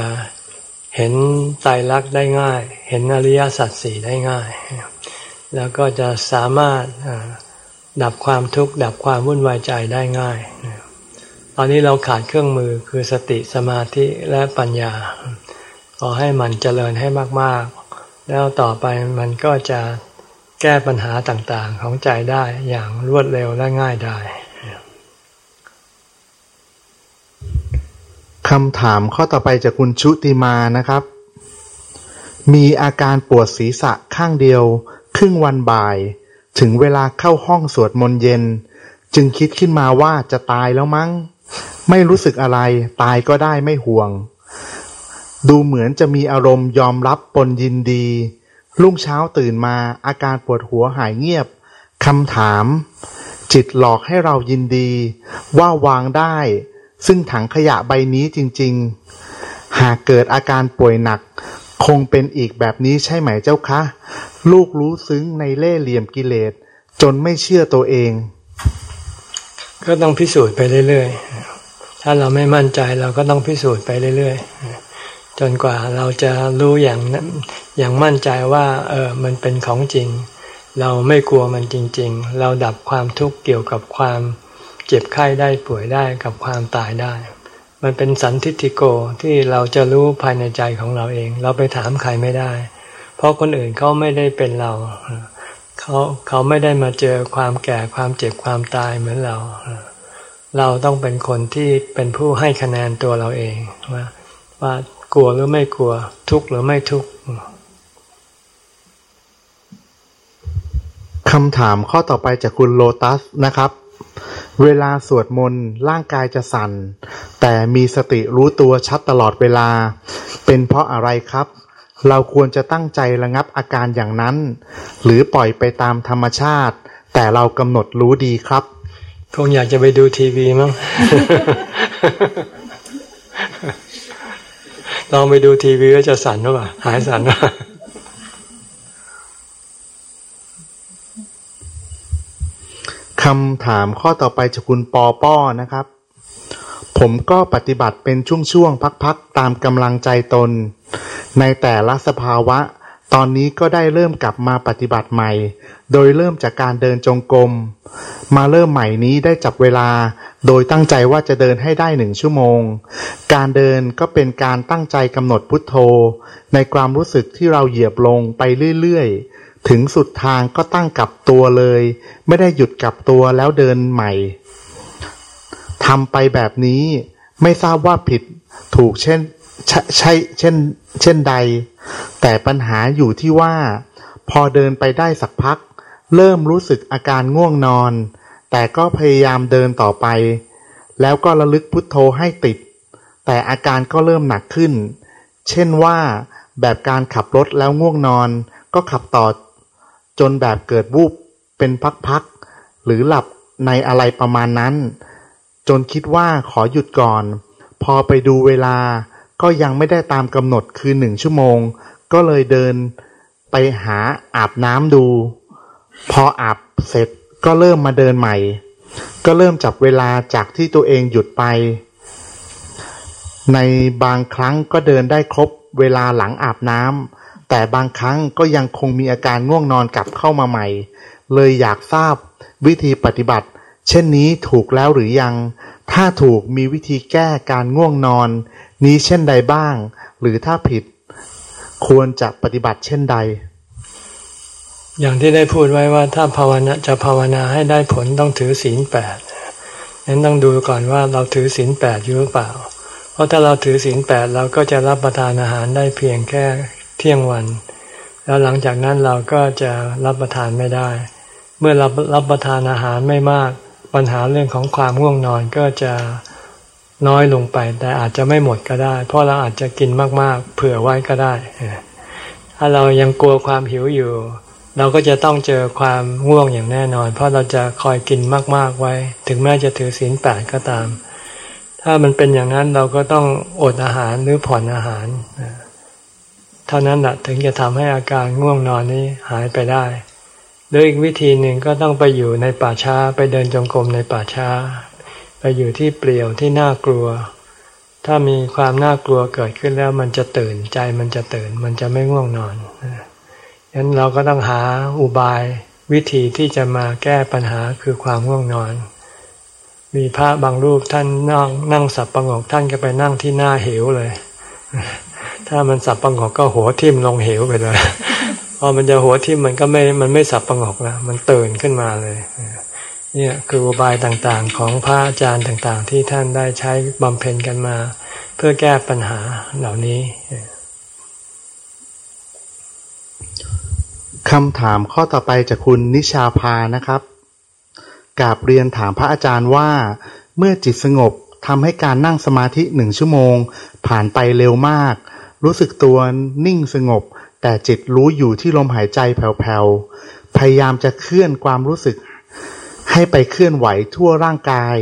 เห็นไตรลักษณ์ได้ง่าย เห็นอริยสัจสี่ได้ง่าย แล้วก็จะสามารถดับความทุกข์ดับความวุ่นวายใจได้ง่าย ตอนนี้เราขาดเครื่องมือคือสติสมาธิและปัญญา ขอให้มันเจริญให้มากๆ แล้วต่อไปมันก็จะแก้ปัญหาต่างๆของใจได้อย่างรวดเร็วและง่ายได้ คำถามข้อต่อไปจากคุณชุติมานะครับ มีอาการปวดศีรษะข้างเดียว ครึ่งวันบ่าย ถึงเวลาเข้าห้องสวดมนต์เย็น จึงคิดขึ้นมาว่าจะตายแล้วมั้ง ไม่รู้สึกอะไร ตายก็ได้ไม่ห่วง ดูเหมือนจะมีอารมณ์ยอมรับปนยินดี รุ่งเช้าตื่นมาอาการปวดหัวหายเงียบคำถาม จิตหลอกให้เรายินดี ว่าวางได้ ซึ่งถังขยะใบนี้จริง ๆ หากเกิดอาการป่วยหนัก คงเป็นอีกแบบนี้ใช่ไหมเจ้าคะ ลูกรู้ซึ้งในเล่เหลี่ยมกิเลส จนไม่เชื่อตัวเอง ก็ต้องพิสูจน์ไปเรื่อยๆ ถ้าเราไม่มั่นใจเราก็ต้องพิสูจน์ไปเรื่อยๆ จนกว่าเราจะรู้อย่างอย่างมั่นใจว่าเออมันเป็นของจริง เราไม่กลัวมันจริง ๆ เราดับความทุกข์เกี่ยวกับความ เจ็บไข้ได้ป่วยได้กับความตายได้ มันเป็นสันทิติโกที่เราจะรู้ภายในใจของเราเอง เราไปถามใครไม่ได้ เพราะคนอื่นเขาไม่ได้เป็นเราเขาเขาไม่ได้มาเจอความแก่ความเจ็บความตายเหมือนเรา เราต้องเป็นคนที่เป็นผู้ให้คะแนนตัวเราเองว่าว่ากลัวหรือไม่กลัว ทุกข์หรือไม่ทุกข์คำถามข้อต่อไปจากคุณโลตัสนะครับ เวลาสวดมนต์ร่างกายจะสั่น แต่มีสติรู้ตัวชัดตลอดเวลา เป็นเพราะอะไรครับ เราควรจะตั้งใจระงับอาการอย่างนั้น หรือปล่อยไปตามธรรมชาติ แต่เรากำหนดรู้ดีครับ คงอยากจะไปดูทีวีมั้งลองไปดูทีวีก็จะสั่นหรือเปล่าหายสั่นหรือ คำถามข้อต่อไปจากคุณปอป้อนะครับ ผมก็ปฏิบัติเป็นช่วงๆพักๆตามกำลังใจตน ในแต่ละสภาวะ ตอนนี้ก็ได้เริ่มกลับมาปฏิบัติใหม่ โดยเริ่มจากการเดินจงกรม มาเริ่มใหม่นี้ได้จับเวลา โดยตั้งใจว่าจะเดินให้ได้หนึ่งชั่วโมง การเดินก็เป็นการตั้งใจกำหนดพุทโธ ในความรู้สึกที่เราเหยียบลงไปเรื่อยๆ ถึงสุดทางก็ตั้งกับตัวเลย ไม่ได้หยุดกับตัวแล้วเดินใหม่ทำไปแบบนี้ไม่ทราบว่าผิดถูกเช่นใช่เช่น เช่นใด แต่ปัญหาอยู่ที่ว่า พอเดินไปได้สักพัก เริ่มรู้สึกอาการง่วงนอน แต่ก็พยายามเดินต่อไป แล้วก็ระลึกพุทโธให้ติด แต่อาการก็เริ่มหนักขึ้น เช่นว่าแบบการขับรถแล้วง่วงนอน ก็ขับต่อ จนแบบเกิดวูบเป็นพักๆหรือหลับในอะไรประมาณนั้น จนคิดว่าขอหยุดก่อน พอไปดูเวลาก็ยังไม่ได้ตามกำหนดคือหนึ่งชั่วโมง ก็เลยเดินไปหาอาบน้ำดู พออาบเสร็จก็เริ่มมาเดินใหม่ ก็เริ่มจับเวลาจากที่ตัวเองหยุดไป ในบางครั้งก็เดินได้ครบเวลาหลังอาบน้ำ แต่บางครั้งก็ยังคงมีอาการง่วงนอนกลับเข้ามาใหม่ เลยอยากทราบวิธีปฏิบัติ เช่นนี้ถูกแล้วหรือยัง ถ้าถูกมีวิธีแก้การง่วงนอน นี้เช่นใดบ้าง หรือถ้าผิดควรจะปฏิบัติเช่นใด อย่างที่ได้พูดไว้ว่าถ้าภาวนาจะภาวนาให้ได้ผลต้องถือศีลแปดนั้นต้องดูก่อนว่าเราถือศีลแปดอยู่หรือเปล่า เพราะถ้าเราถือศีลแปดเราก็จะรับประทานอาหารได้เพียงแค่ ที่ยงวัน แล้วหลังจากนั้นเราก็จะรับประทานไม่ได้ เมื่อเรารับประทานอาหารไม่มาก ปัญหาเรื่องของความง่วงนอนก็จะน้อยลงไป แต่อาจจะไม่หมดก็ได้ เพราะเราอาจจะกินมากๆ เผื่อไว้ก็ได้ ถ้าเรายังกลัวความหิวอยู่ เราก็จะต้องเจอความง่วงอย่างแน่นอน เพราะเราจะคอยกินมากๆไว้ ถึงแม้จะถือศีลแปดก็ตาม ถ้ามันเป็นอย่างนั้นเราก็ต้องอดอาหารหรือผ่อนอาหาร เท่านั้นแหละถึงจะทำให้อาการง่วงนอนนี้หายไปได้หรืออีกวิธีหนึ่งก็ต้องไปอยู่ในป่าช้าไปเดินจงกรมในป่าช้า ไปอยู่ที่เปลี่ยวที่น่ากลัว ถ้ามีความน่ากลัวเกิดขึ้นแล้วมันจะตื่นใจมันจะตื่นมันจะไม่ง่วงนอนฉะนั้นเราก็ต้องหาอุบายวิธีที่จะมาแก้ปัญหาคือความง่วงนอน มีพระบางรูปท่านนั่งนั่งสับประงกท่านก็ไปนั่งที่หน้าเหวเลย ถ้ามันสับประงกก็หัวทิ่มลงเหวไปเลยพอมันจะหัวทิ่มมันก็ไม่มันไม่สับประงกแล้วมันตื่นขึ้นมาเลยเนี่ยคืออุบายต่างๆ ของพระอาจารย์ต่างๆ ที่ท่านได้ใช้บำเพ็ญกันมา เพื่อแก้ปัญหาเหล่านี้คำถามข้อต่อไปจากคุณนิชาพานะครับกราบเรียนถามพระอาจารย์ว่า เมื่อจิตสงบทำให้การนั่งสมาธิหนึ่งชั่วโมง ผ่านไปเร็วมาก รู้สึกตัวนิ่งสงบ แต่จิตรู้อยู่ที่ลมหายใจแผ่วๆ พยายามจะเคลื่อนความรู้สึก ให้ไปเคลื่อนไหวทั่วร่างกาย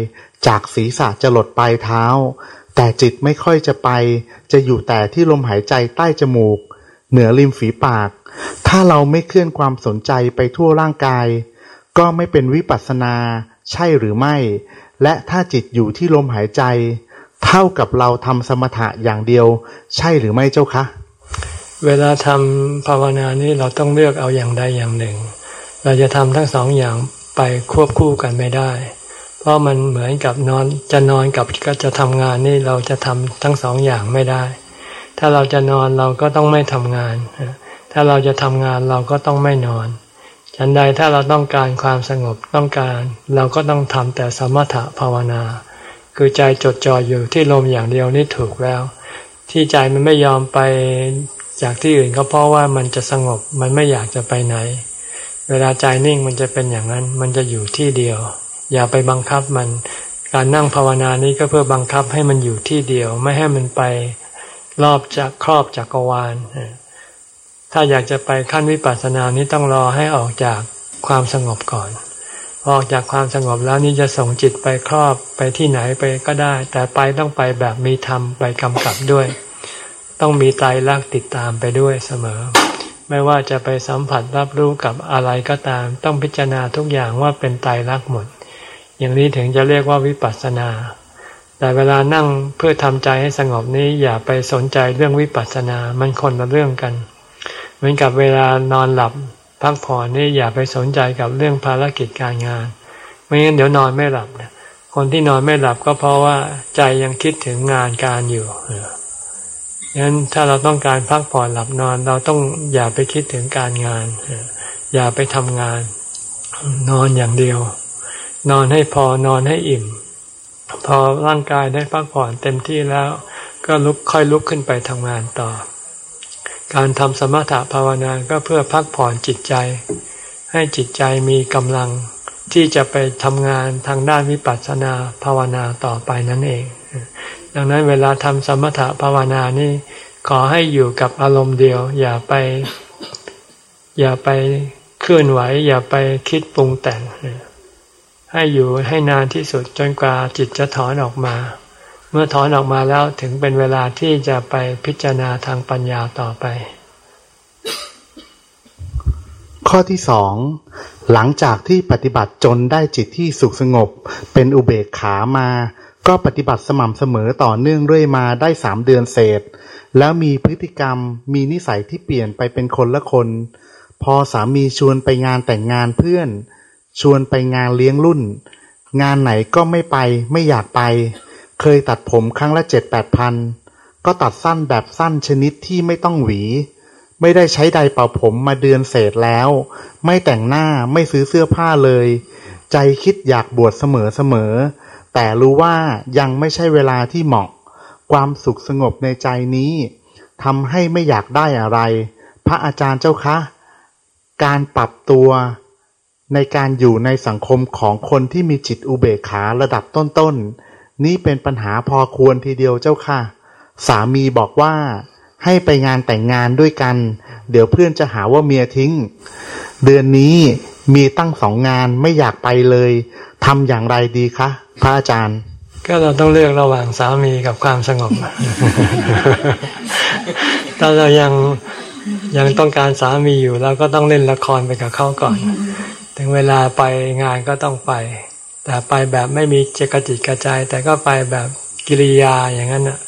จากศีรษะจะหลดปลายเท้า แต่จิตไม่ค่อยจะไป จะอยู่แต่ที่ลมหายใจใต้จมูก เหนือริมฝีปาก ถ้าเราไม่เคลื่อนความสนใจไปทั่วร่างกาย ก็ไม่เป็นวิปัสสนา ใช่หรือไม่ และถ้าจิตอยู่ที่ลมหายใจ เท่ากับเราทำสมถะอย่างเดียว ใช่หรือไม่เจ้าคะ เวลาทำภาวนานี้เราต้องเลือกเอาอย่างใดอย่างหนึ่ง เราจะทำทั้งสองอย่างไปควบคู่กันไม่ได้ เพราะมันเหมือนกับนอนจะนอนกับก็จะทำงานนี่เราจะทำทั้งสองอย่างไม่ได้ ถ้าเราจะนอนเราก็ต้องไม่ทำงาน ถ้าเราจะทำงานเราก็ต้องไม่นอนฉันใดถ้าเราต้องการความสงบต้องการ เราก็ต้องทำแต่สมถะภาวนา คือใจจดจ่ออยู่ที่ลมอย่างเดียวนี่ถูกแล้ว ที่ใจมันไม่ยอมไปจากที่อื่นก็เพราะว่ามันจะสงบมันไม่อยากจะไปไหน เวลาใจนิ่งมันจะเป็นอย่างนั้น มันจะอยู่ที่เดียว อย่าไปบังคับมัน การนั่งภาวนานี้ก็เพื่อบังคับให้มันอยู่ที่เดียว ไม่ให้มันไปรอบจากครอบจักรวาลถ้าอยากจะไปขั้นวิปัสสนานี้ต้องรอให้ออกจากความสงบก่อน พอออกจากความสงบแล้วนี่จะส่งจิตไปครอบไปที่ไหนไปก็ได้ แต่ไปต้องไปแบบมีธรรมไปกำกับด้วย ต้องมีไตรลักษณ์ติดตามไปด้วยเสมอ ไม่ว่าจะไปสัมผัสรับรู้กับอะไรก็ตาม ต้องพิจารณาทุกอย่างว่าเป็นไตรลักษณ์หมด อย่างนี้ถึงจะเรียกว่าวิปัสสนา แต่เวลานั่งเพื่อทำใจให้สงบนี้อย่าไปสนใจเรื่องวิปัสสนา มันคนละเรื่องกัน เหมือนกับเวลานอนหลับ พักผ่อนนี่อย่าไปสนใจกับเรื่องภารกิจการงาน ไม่งั้นเดี๋ยวนอนไม่หลับนะคนที่นอนไม่หลับก็เพราะว่าใจยังคิดถึงงานการอยู่ดังนั้นถ้าเราต้องการพักผ่อนหลับนอน เราต้องอย่าไปคิดถึงการงาน อย่าไปทำงาน นอนอย่างเดียว นอนให้พอนอนให้อิ่ม พอร่างกายได้พักผ่อนเต็มที่แล้ว ก็ลุกค่อยลุกขึ้นไปทำงานต่อ การทำสมถะภาวนาก็เพื่อพักผ่อนจิตใจ ให้จิตใจมีกำลังที่จะไปทำงานทางด้านวิปัสสนาภาวนาต่อไปนั่นเอง ดังนั้นเวลาทำสมถะภาวนานี่ขอให้อยู่กับอารมณ์เดียว อย่าไป อย่าไปเคลื่อนไหว อย่าไปคิดปรุงแต่งให้อยู่ให้นานที่สุดจนกว่าจิตจะถอนออกมา เมื่อถอนออกมาแล้วถึงเป็นเวลาที่จะไปพิจารณาทางปัญญาต่อไป ข้อที่สองหลังจากที่ปฏิบัติจนได้จิตที่สุขสงบ เป็นอุเบกขามา ก็ปฏิบัติสม่ำเสมอต่อเนื่องเรื่อยมาได้สามเดือนเศษ แล้วมีพฤติกรรมมีนิสัยที่เปลี่ยนไปเป็นคนละคน พอสามีชวนไปงานแต่งงานเพื่อน ชวนไปงานเลี้ยงรุ่น งานไหนก็ไม่ไปไม่อยากไป เคยตัดผมครั้งละเจ็ดแปดพันก็ตัดสั้นแบบสั้นชนิดที่ไม่ต้องหวี ไม่ได้ใช้ใดเป่าผมมาเดือนเศษแล้ว ไม่แต่งหน้าไม่ซื้อเสื้อผ้าเลย ใจคิดอยากบวชเสมอเสมอ แต่รู้ว่ายังไม่ใช่เวลาที่เหมาะ ความสุขสงบในใจนี้ทำให้ไม่อยากได้อะไร พระอาจารย์เจ้าคะ การปรับตัว ในการอยู่ในสังคมของคนที่มีจิตอุเบกขาระดับต้นๆ นี่เป็นปัญหาพอควรทีเดียวเจ้าค่ะ สามีบอกว่า ให้ไปงานแต่งงานด้วยกัน เดี๋ยวเพื่อนจะหาว่าเมียทิ้ง เดือนนี้มีตั้งสองงานไม่อยากไปเลยทำอย่างไรดีคะพระอาจารย์ ก็เราต้องเลือกระหว่างสามีกับความสงบ ถ้าเรายังยังต้องการสามีอยู่เราก็ต้องเล่นละครไปกับเขาก่อน ถึงเวลาไปงานก็ต้องไป แต่ไปแบบไม่มีเจกจิตกระจาย แต่ก็ไปแบบกิริยาอย่างนั้นอะ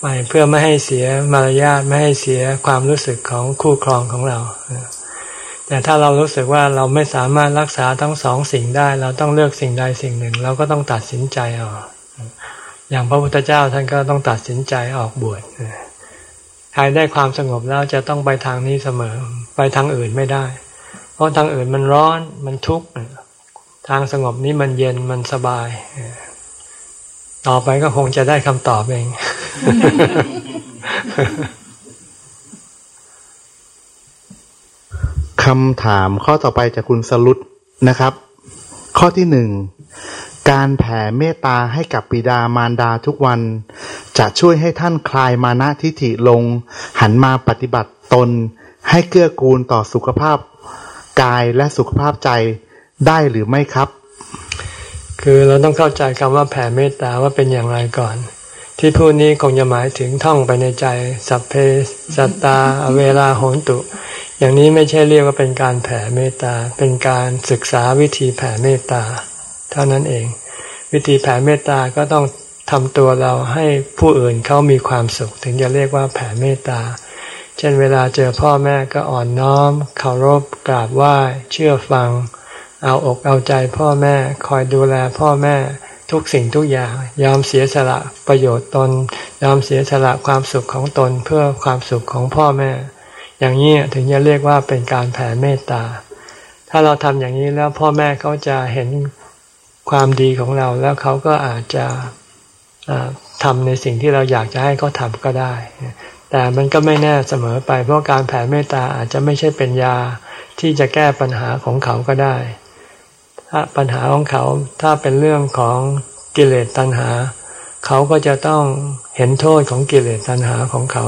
ไปเพื่อไม่ให้เสียมารยาทไม่ให้เสียความรู้สึกของคู่ครองของเรา แต่ถ้าเรารู้สึกว่าเราไม่สามารถรักษาทั้งสองสิ่งได้ เราต้องเลือกสิ่งใดสิ่งหนึ่ง เราก็ต้องตัดสินใจเอาอย่างพระพุทธเจ้าท่านก็ต้องตัดสินใจออกบวชใครได้ความสงบแล้วจะต้องไปทางนี้เสมอ ไปทางอื่นไม่ได้ เพราะทางอื่นมันร้อนมันทุกข์ ทางสงบนี้มันเย็นมันสบาย ต่อไปก็คงจะได้คำตอบเอง คำถามข้อต่อไปจากคุณสลุดนะครับ ข้อที่หนึ่งการแผ่เมตตาให้กับปิดามารดาทุกวัน จะช่วยให้ท่านคลายมานะทิฐิลง หันมาปฏิบัติตน ให้เกื้อกูลต่อสุขภาพกายและสุขภาพใจ ได้หรือไม่ครับ คือเราต้องเข้าใจคำว่าแผ่เมตตาว่าเป็นอย่างไรก่อน ที่พูดนี้คงจะหมายถึงท่องไปในใจ สัพเพสัตตาเวลาโหนตุ อย่างนี้ไม่ใช่เรียกว่าเป็นการแผ่เมตตา เป็นการศึกษาวิธีแผ่เมตตา เท่านั้นเอง วิธีแผ่เมตตาก็ต้องทำตัวเราให้ผู้อื่นเขามีความสุข ถึงจะเรียกว่าแผ่เมตตา เช่นเวลาเจอพ่อแม่ก็อ่อนน้อมเคารพกราบไหว้เชื่อฟัง เอาอกเอาใจพ่อแม่ คอยดูแลพ่อแม่ทุกสิ่งทุกอย่าง ยอมเสียสละประโยชน์ตน ยอมเสียสละความสุขของตนเพื่อความสุขของพ่อแม่ อย่างนี้ถึงจะเรียกว่าเป็นการแผ่เมตตา ถ้าเราทำอย่างนี้แล้วพ่อแม่เขาจะเห็นความดีของเราแล้วเขาก็อาจจะทำในสิ่งที่เราอยากจะให้เขาทำก็ได้ แต่มันก็ไม่แน่เสมอไปเพราะการแผ่เมตตาอาจจะไม่ใช่เป็นยาที่จะแก้ปัญหาของเขาก็ได้ ถ้าปัญหาของเขาถ้าเป็นเรื่องของกิเลสตัณหา เขาก็จะต้องเห็นโทษของกิเลสตัณหาของเขา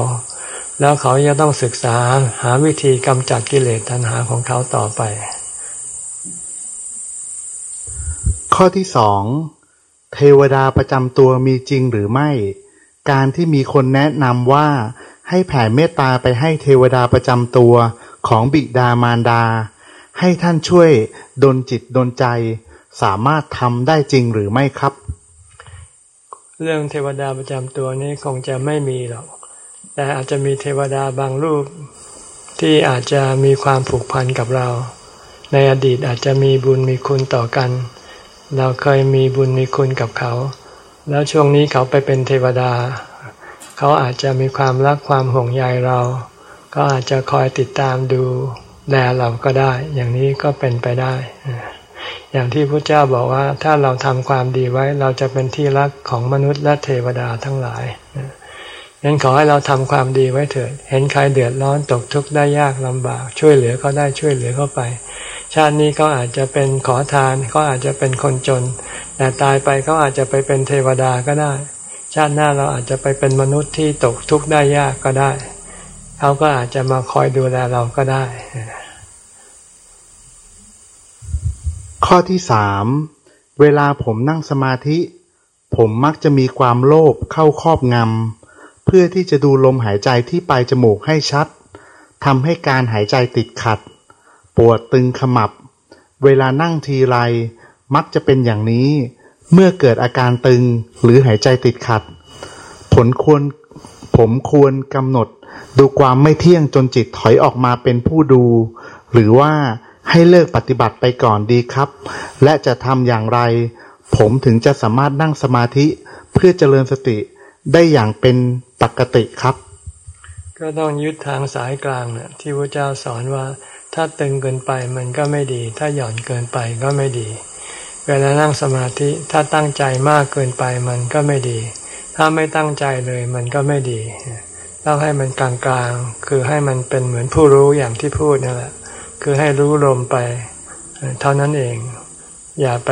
แล้วเขาจะต้องศึกษาหาวิธีกำจัดกิเลสตัณหาของเขาต่อไป ข้อที่สองเทวดาประจำตัวมีจริงหรือไม่ การที่มีคนแนะนำว่าให้แผ่เมตตาไปให้เทวดาประจำตัวของบิดามารดา ให้ท่านช่วยดลจิตดลใจสามารถทำได้จริงหรือไม่ครับ เรื่องเทวดาประจำตัวนี้คงจะไม่มีหรอก แต่อาจจะมีเทวดาบางรูป ที่อาจจะมีความผูกพันกับเรา ในอดีตอาจจะมีบุญมีคุณต่อกัน เราเคยมีบุญมีคุณกับเขา แล้วช่วงนี้เขาไปเป็นเทวดา เขาอาจจะมีความรักความห่วงใยเรา ก็อาจจะคอยติดตามดู แลเราก็ได้ อย่างนี้ก็เป็นไปได้ อย่างที่พระเจ้าบอกว่า ถ้าเราทำความดีไว้ เราจะเป็นที่รักของมนุษย์และเทวดาทั้งหลายนั้นขอให้เราทำความดีไว้เถิด เห็นใครเดือดร้อนตกทุกข์ได้ยากลำบาก ช่วยเหลือเขาได้ช่วยเหลือเขาไป ชาตินี้เขาอาจจะเป็นขอทานเขาอาจจะเป็นคนจน แต่ตายไปเขาอาจจะไปเป็นเทวดาก็ได้ ชาติหน้าเราอาจจะไปเป็นมนุษย์ที่ตกทุกข์ได้ยากก็ได้ เขาก็อาจจะมาคอยดูแลเราก็ได้ ข้อที่สามเวลาผมนั่งสมาธิ ผมมักจะมีความโลภเข้าครอบงำเพื่อที่จะดูลมหายใจที่ปลายจมูกให้ชัดทำให้การหายใจติดขัด ปวดตึงขมับ เวลานั่งทีไร มักจะเป็นอย่างนี้ เมื่อเกิดอาการตึงหรือหายใจติดขัด ผลควรผมควรกำหนด ดูความไม่เที่ยงจนจิตถอยออกมาเป็นผู้ดู หรือว่าให้เลิกปฏิบัติไปก่อนดีครับ และจะทำอย่างไร ผมถึงจะสามารถนั่งสมาธิเพื่อเจริญสติได้อย่างเป็นปกติครับ ก็ต้องยึดทางสายกลางนะ่ะที่พระเจ้าสอนว่าถ้าตึงเกินไปมันก็ไม่ดี ถ้าหย่อนเกินไปก็ไม่ดี เวลานั่งสมาธิถ้าตั้งใจมากเกินไปมันก็ไม่ดี ถ้าไม่ตั้งใจเลยมันก็ไม่ดี ต้องให้มันกลางๆ คือให้มันเป็นเหมือนผู้รู้อย่างที่พูดนั่นแหละ คือให้รู้ลมไป เท่านั้นเอง อย่าไป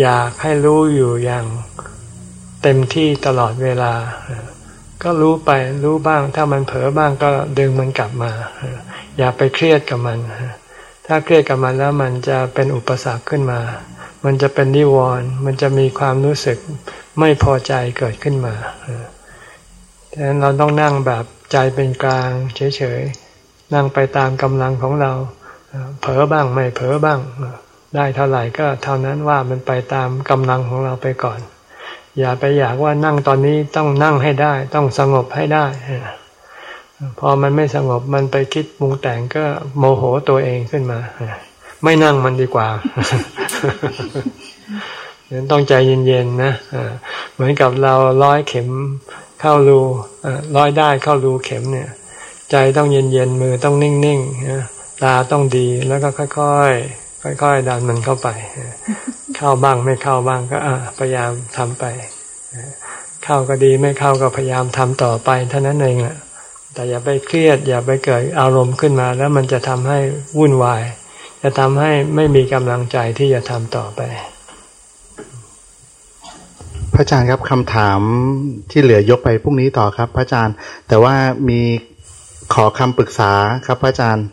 อยากให้รู้อยู่อย่างเต็มที่ตลอดเวลา ก็รู้ไปรู้บ้าง ถ้ามันเผลอบ้างก็ดึงมันกลับมา อย่าไปเครียดกับมัน ถ้าเครียดกับมันแล้วมันจะเป็นอุปสรรคขึ้นมา มันจะเป็นนิวรณ์มันจะมีความรู้สึกไม่พอใจเกิดขึ้นมา ดังนั้นเราต้องนั่งแบบใจเป็นกลางเฉยๆ นั่งไปตามกำลังของเรา เผลอบ้างไม่เผลอบ้าง ได้เท่าไหร่ก็เท่านั้นว่ามันไปตามกำลังของเราไปก่อน อย่าไปอยากว่านั่งตอนนี้ต้องนั่งให้ได้ ต้องสงบให้ได้ พอมันไม่สงบมันไปคิดมุงแต่งก็โมโหตัวเองขึ้นมา ไม่นั่งมันดีกว่านั้นต้องใจเย็นๆนะเหมือนกับเราร้อยเข็ม เข้ารูร้อยได้เข้ารูเข็มเนี่ย ใจต้องเย็นเย็นมือต้องนิ่งนิ่งตาต้องดีแล้วก็ค่อยๆค่อยๆดันมันเข้าไป เข้าบ้างไม่เข้าบ้างก็พยายามทำไปเข้าก็ดีไม่เข้าก็พยายามทำต่อไปเท่านั้นเองแหละแต่อย่าไปเครียด อย่าไปเกิดอารมณ์ขึ้นมา แล้วมันจะทำให้วุ่นวาย จะทำให้ไม่มีกำลังใจที่จะทำต่อไป พระอาจารย์ครับคำถามที่เหลือยกไปพรุ่งนี้ต่อครับ พระอาจารย์ แต่ว่ามีขอคำปรึกษาครับพระอาจารย์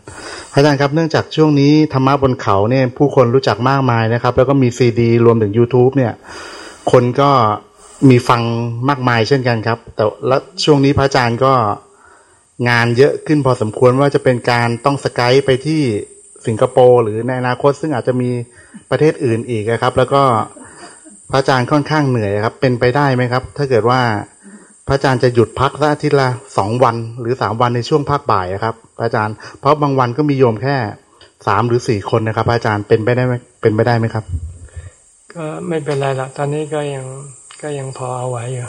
พระอาจารย์ครับเนื่องจากช่วงนี้ธรรมะบนเขาเนี่ยผู้คนรู้จักมากมายนะครับ แล้วก็มีซีดี รวมถึง YouTube เนี่ย คนก็มีฟังมากมายเช่นกันครับ แต่และช่วงนี้พระอาจารย์ก็งานเยอะขึ้นพอสมควรว่าจะเป็นการต้องสกายไปที่สิงคโปร์หรือในอนาคต ซึ่งอาจจะมีประเทศอื่นอีกนะครับ แล้วก็ พระอาจารย์ค่อนข้างเหนื่อยครับ เป็นไปได้ไหมครับ ถ้าเกิดว่าพระอาจารย์จะหยุดพักสักอาทิตย์ละสองวันหรือสามวันในช่วงภาคบ่ายครับพระอาจารย์เพราะบางวันก็มีโยมแค่สามหรือสี่คนนะครับพระอาจารย์เป็นไปได้ไหมเป็นไปได้ไหมครับ ก็ไม่เป็นไรละตอนนี้ก็ยังก็ยังพอเอาไว้อยู่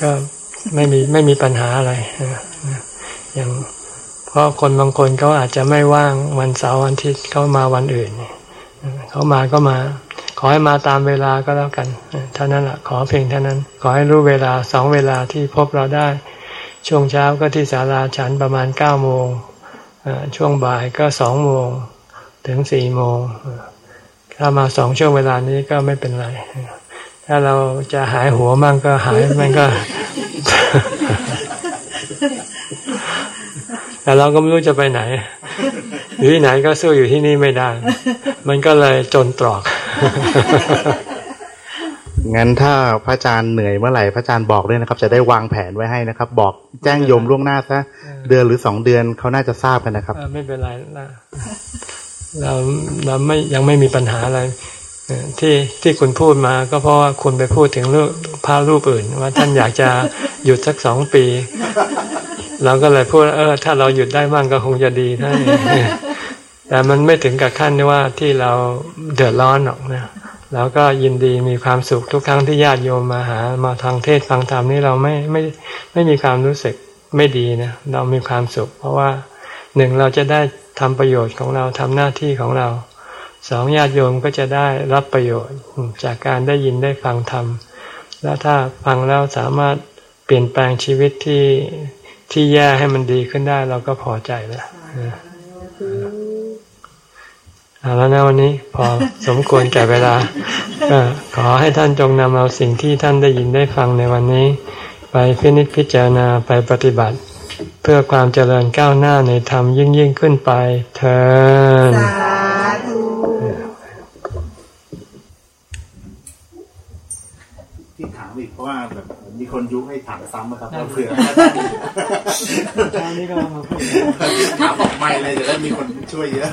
ก็ไม่มีไม่มีปัญหาอะไรอย่างเพราะคนบางคนเขาอาจจะไม่ว่างวันเสาร์วันอาทิตย์เขามาวันอื่นเนี่ย เขามาก็มา ขอให้มาตามเวลาก็แล้วกันเท่านั้นแหละขอเพียงเท่านั้น ขอให้รู้เวลาสองเวลาที่พบเราได้ ช่วงเช้าก็ที่ศาลาฉันประมาณเก้าโมงช่วงบ่ายก็สองโมงถึงสี่โมงถ้ามาสองช่วงเวลานี้ก็ไม่เป็นไร ถ้าเราจะหายหัวมั่งก็หายมันก็ แต่เราก็ไม่รู้จะไปไหน อยู่ที่ไหนก็สู้อยู่ที่นี่ไม่ได้ มันก็เลยจนตรอก งั้นถ้าพระอาจารย์เหนื่อยเมื่อไหร่พระอาจารย์บอกด้วยนะครับ จะได้วางแผนไว้ให้นะครับ บอกแจ้งโยมล่วงหน้าซะเดือนหรือสองเดือนเขาน่าจะทราบกันนะครับไม่เป็นไรนะเราเราไม่ยังไม่มีปัญหาอะไรที่ที่คุณพูดมาก็เพราะว่าคุณไปพูดถึงรูปพระรูปอื่น ว่าท่านอยากจะหยุดสักสองปี เราก็เลยพูดเออ ถ้าเราหยุดได้บ้างก็คงจะดีท่าน แต่มันไม่ถึงกับขั้นที่ว่าที่เราเดือดร้อนหรอกนะเราก็ยินดีมีความสุขทุกครั้งที่ญาติโยมมาหามาทางเทศฟังธรรมนี่เราไม่ไม่ไม่มีความรู้สึกไม่ดีนะเรามีความสุข เพราะว่าหนึ่งเราจะได้ทำประโยชน์ของเราทำหน้าที่ของเราสองญาติโยมก็จะได้รับประโยชน์จากการได้ยินได้ฟังธรรมแล้วถ้าฟังแล้วสามารถเปลี่ยนแปลงชีวิตที่ที่แย่ให้มันดีขึ้นได้เราก็พอใจแล้ว เอาแล้วนะวันนี้พอสมควรแก่เวลาขอให้ท่านจงนำเอาสิ่งที่ท่านได้ยินได้ฟังในวันนี้ ไปพินิจพิจารณาไปปฏิบัติ เพื่อความเจริญก้าวหน้าในธรรมยิ่งยิ่งขึ้นไปเถิดสาธุที่ถามอีกเพราะว่าแบบมี คนยุให้ถามซ้ำนะครับเผื่อเช้านี้ก็มาพูดถามออกไม่เลยจะได้มีคนช่วยเยอะ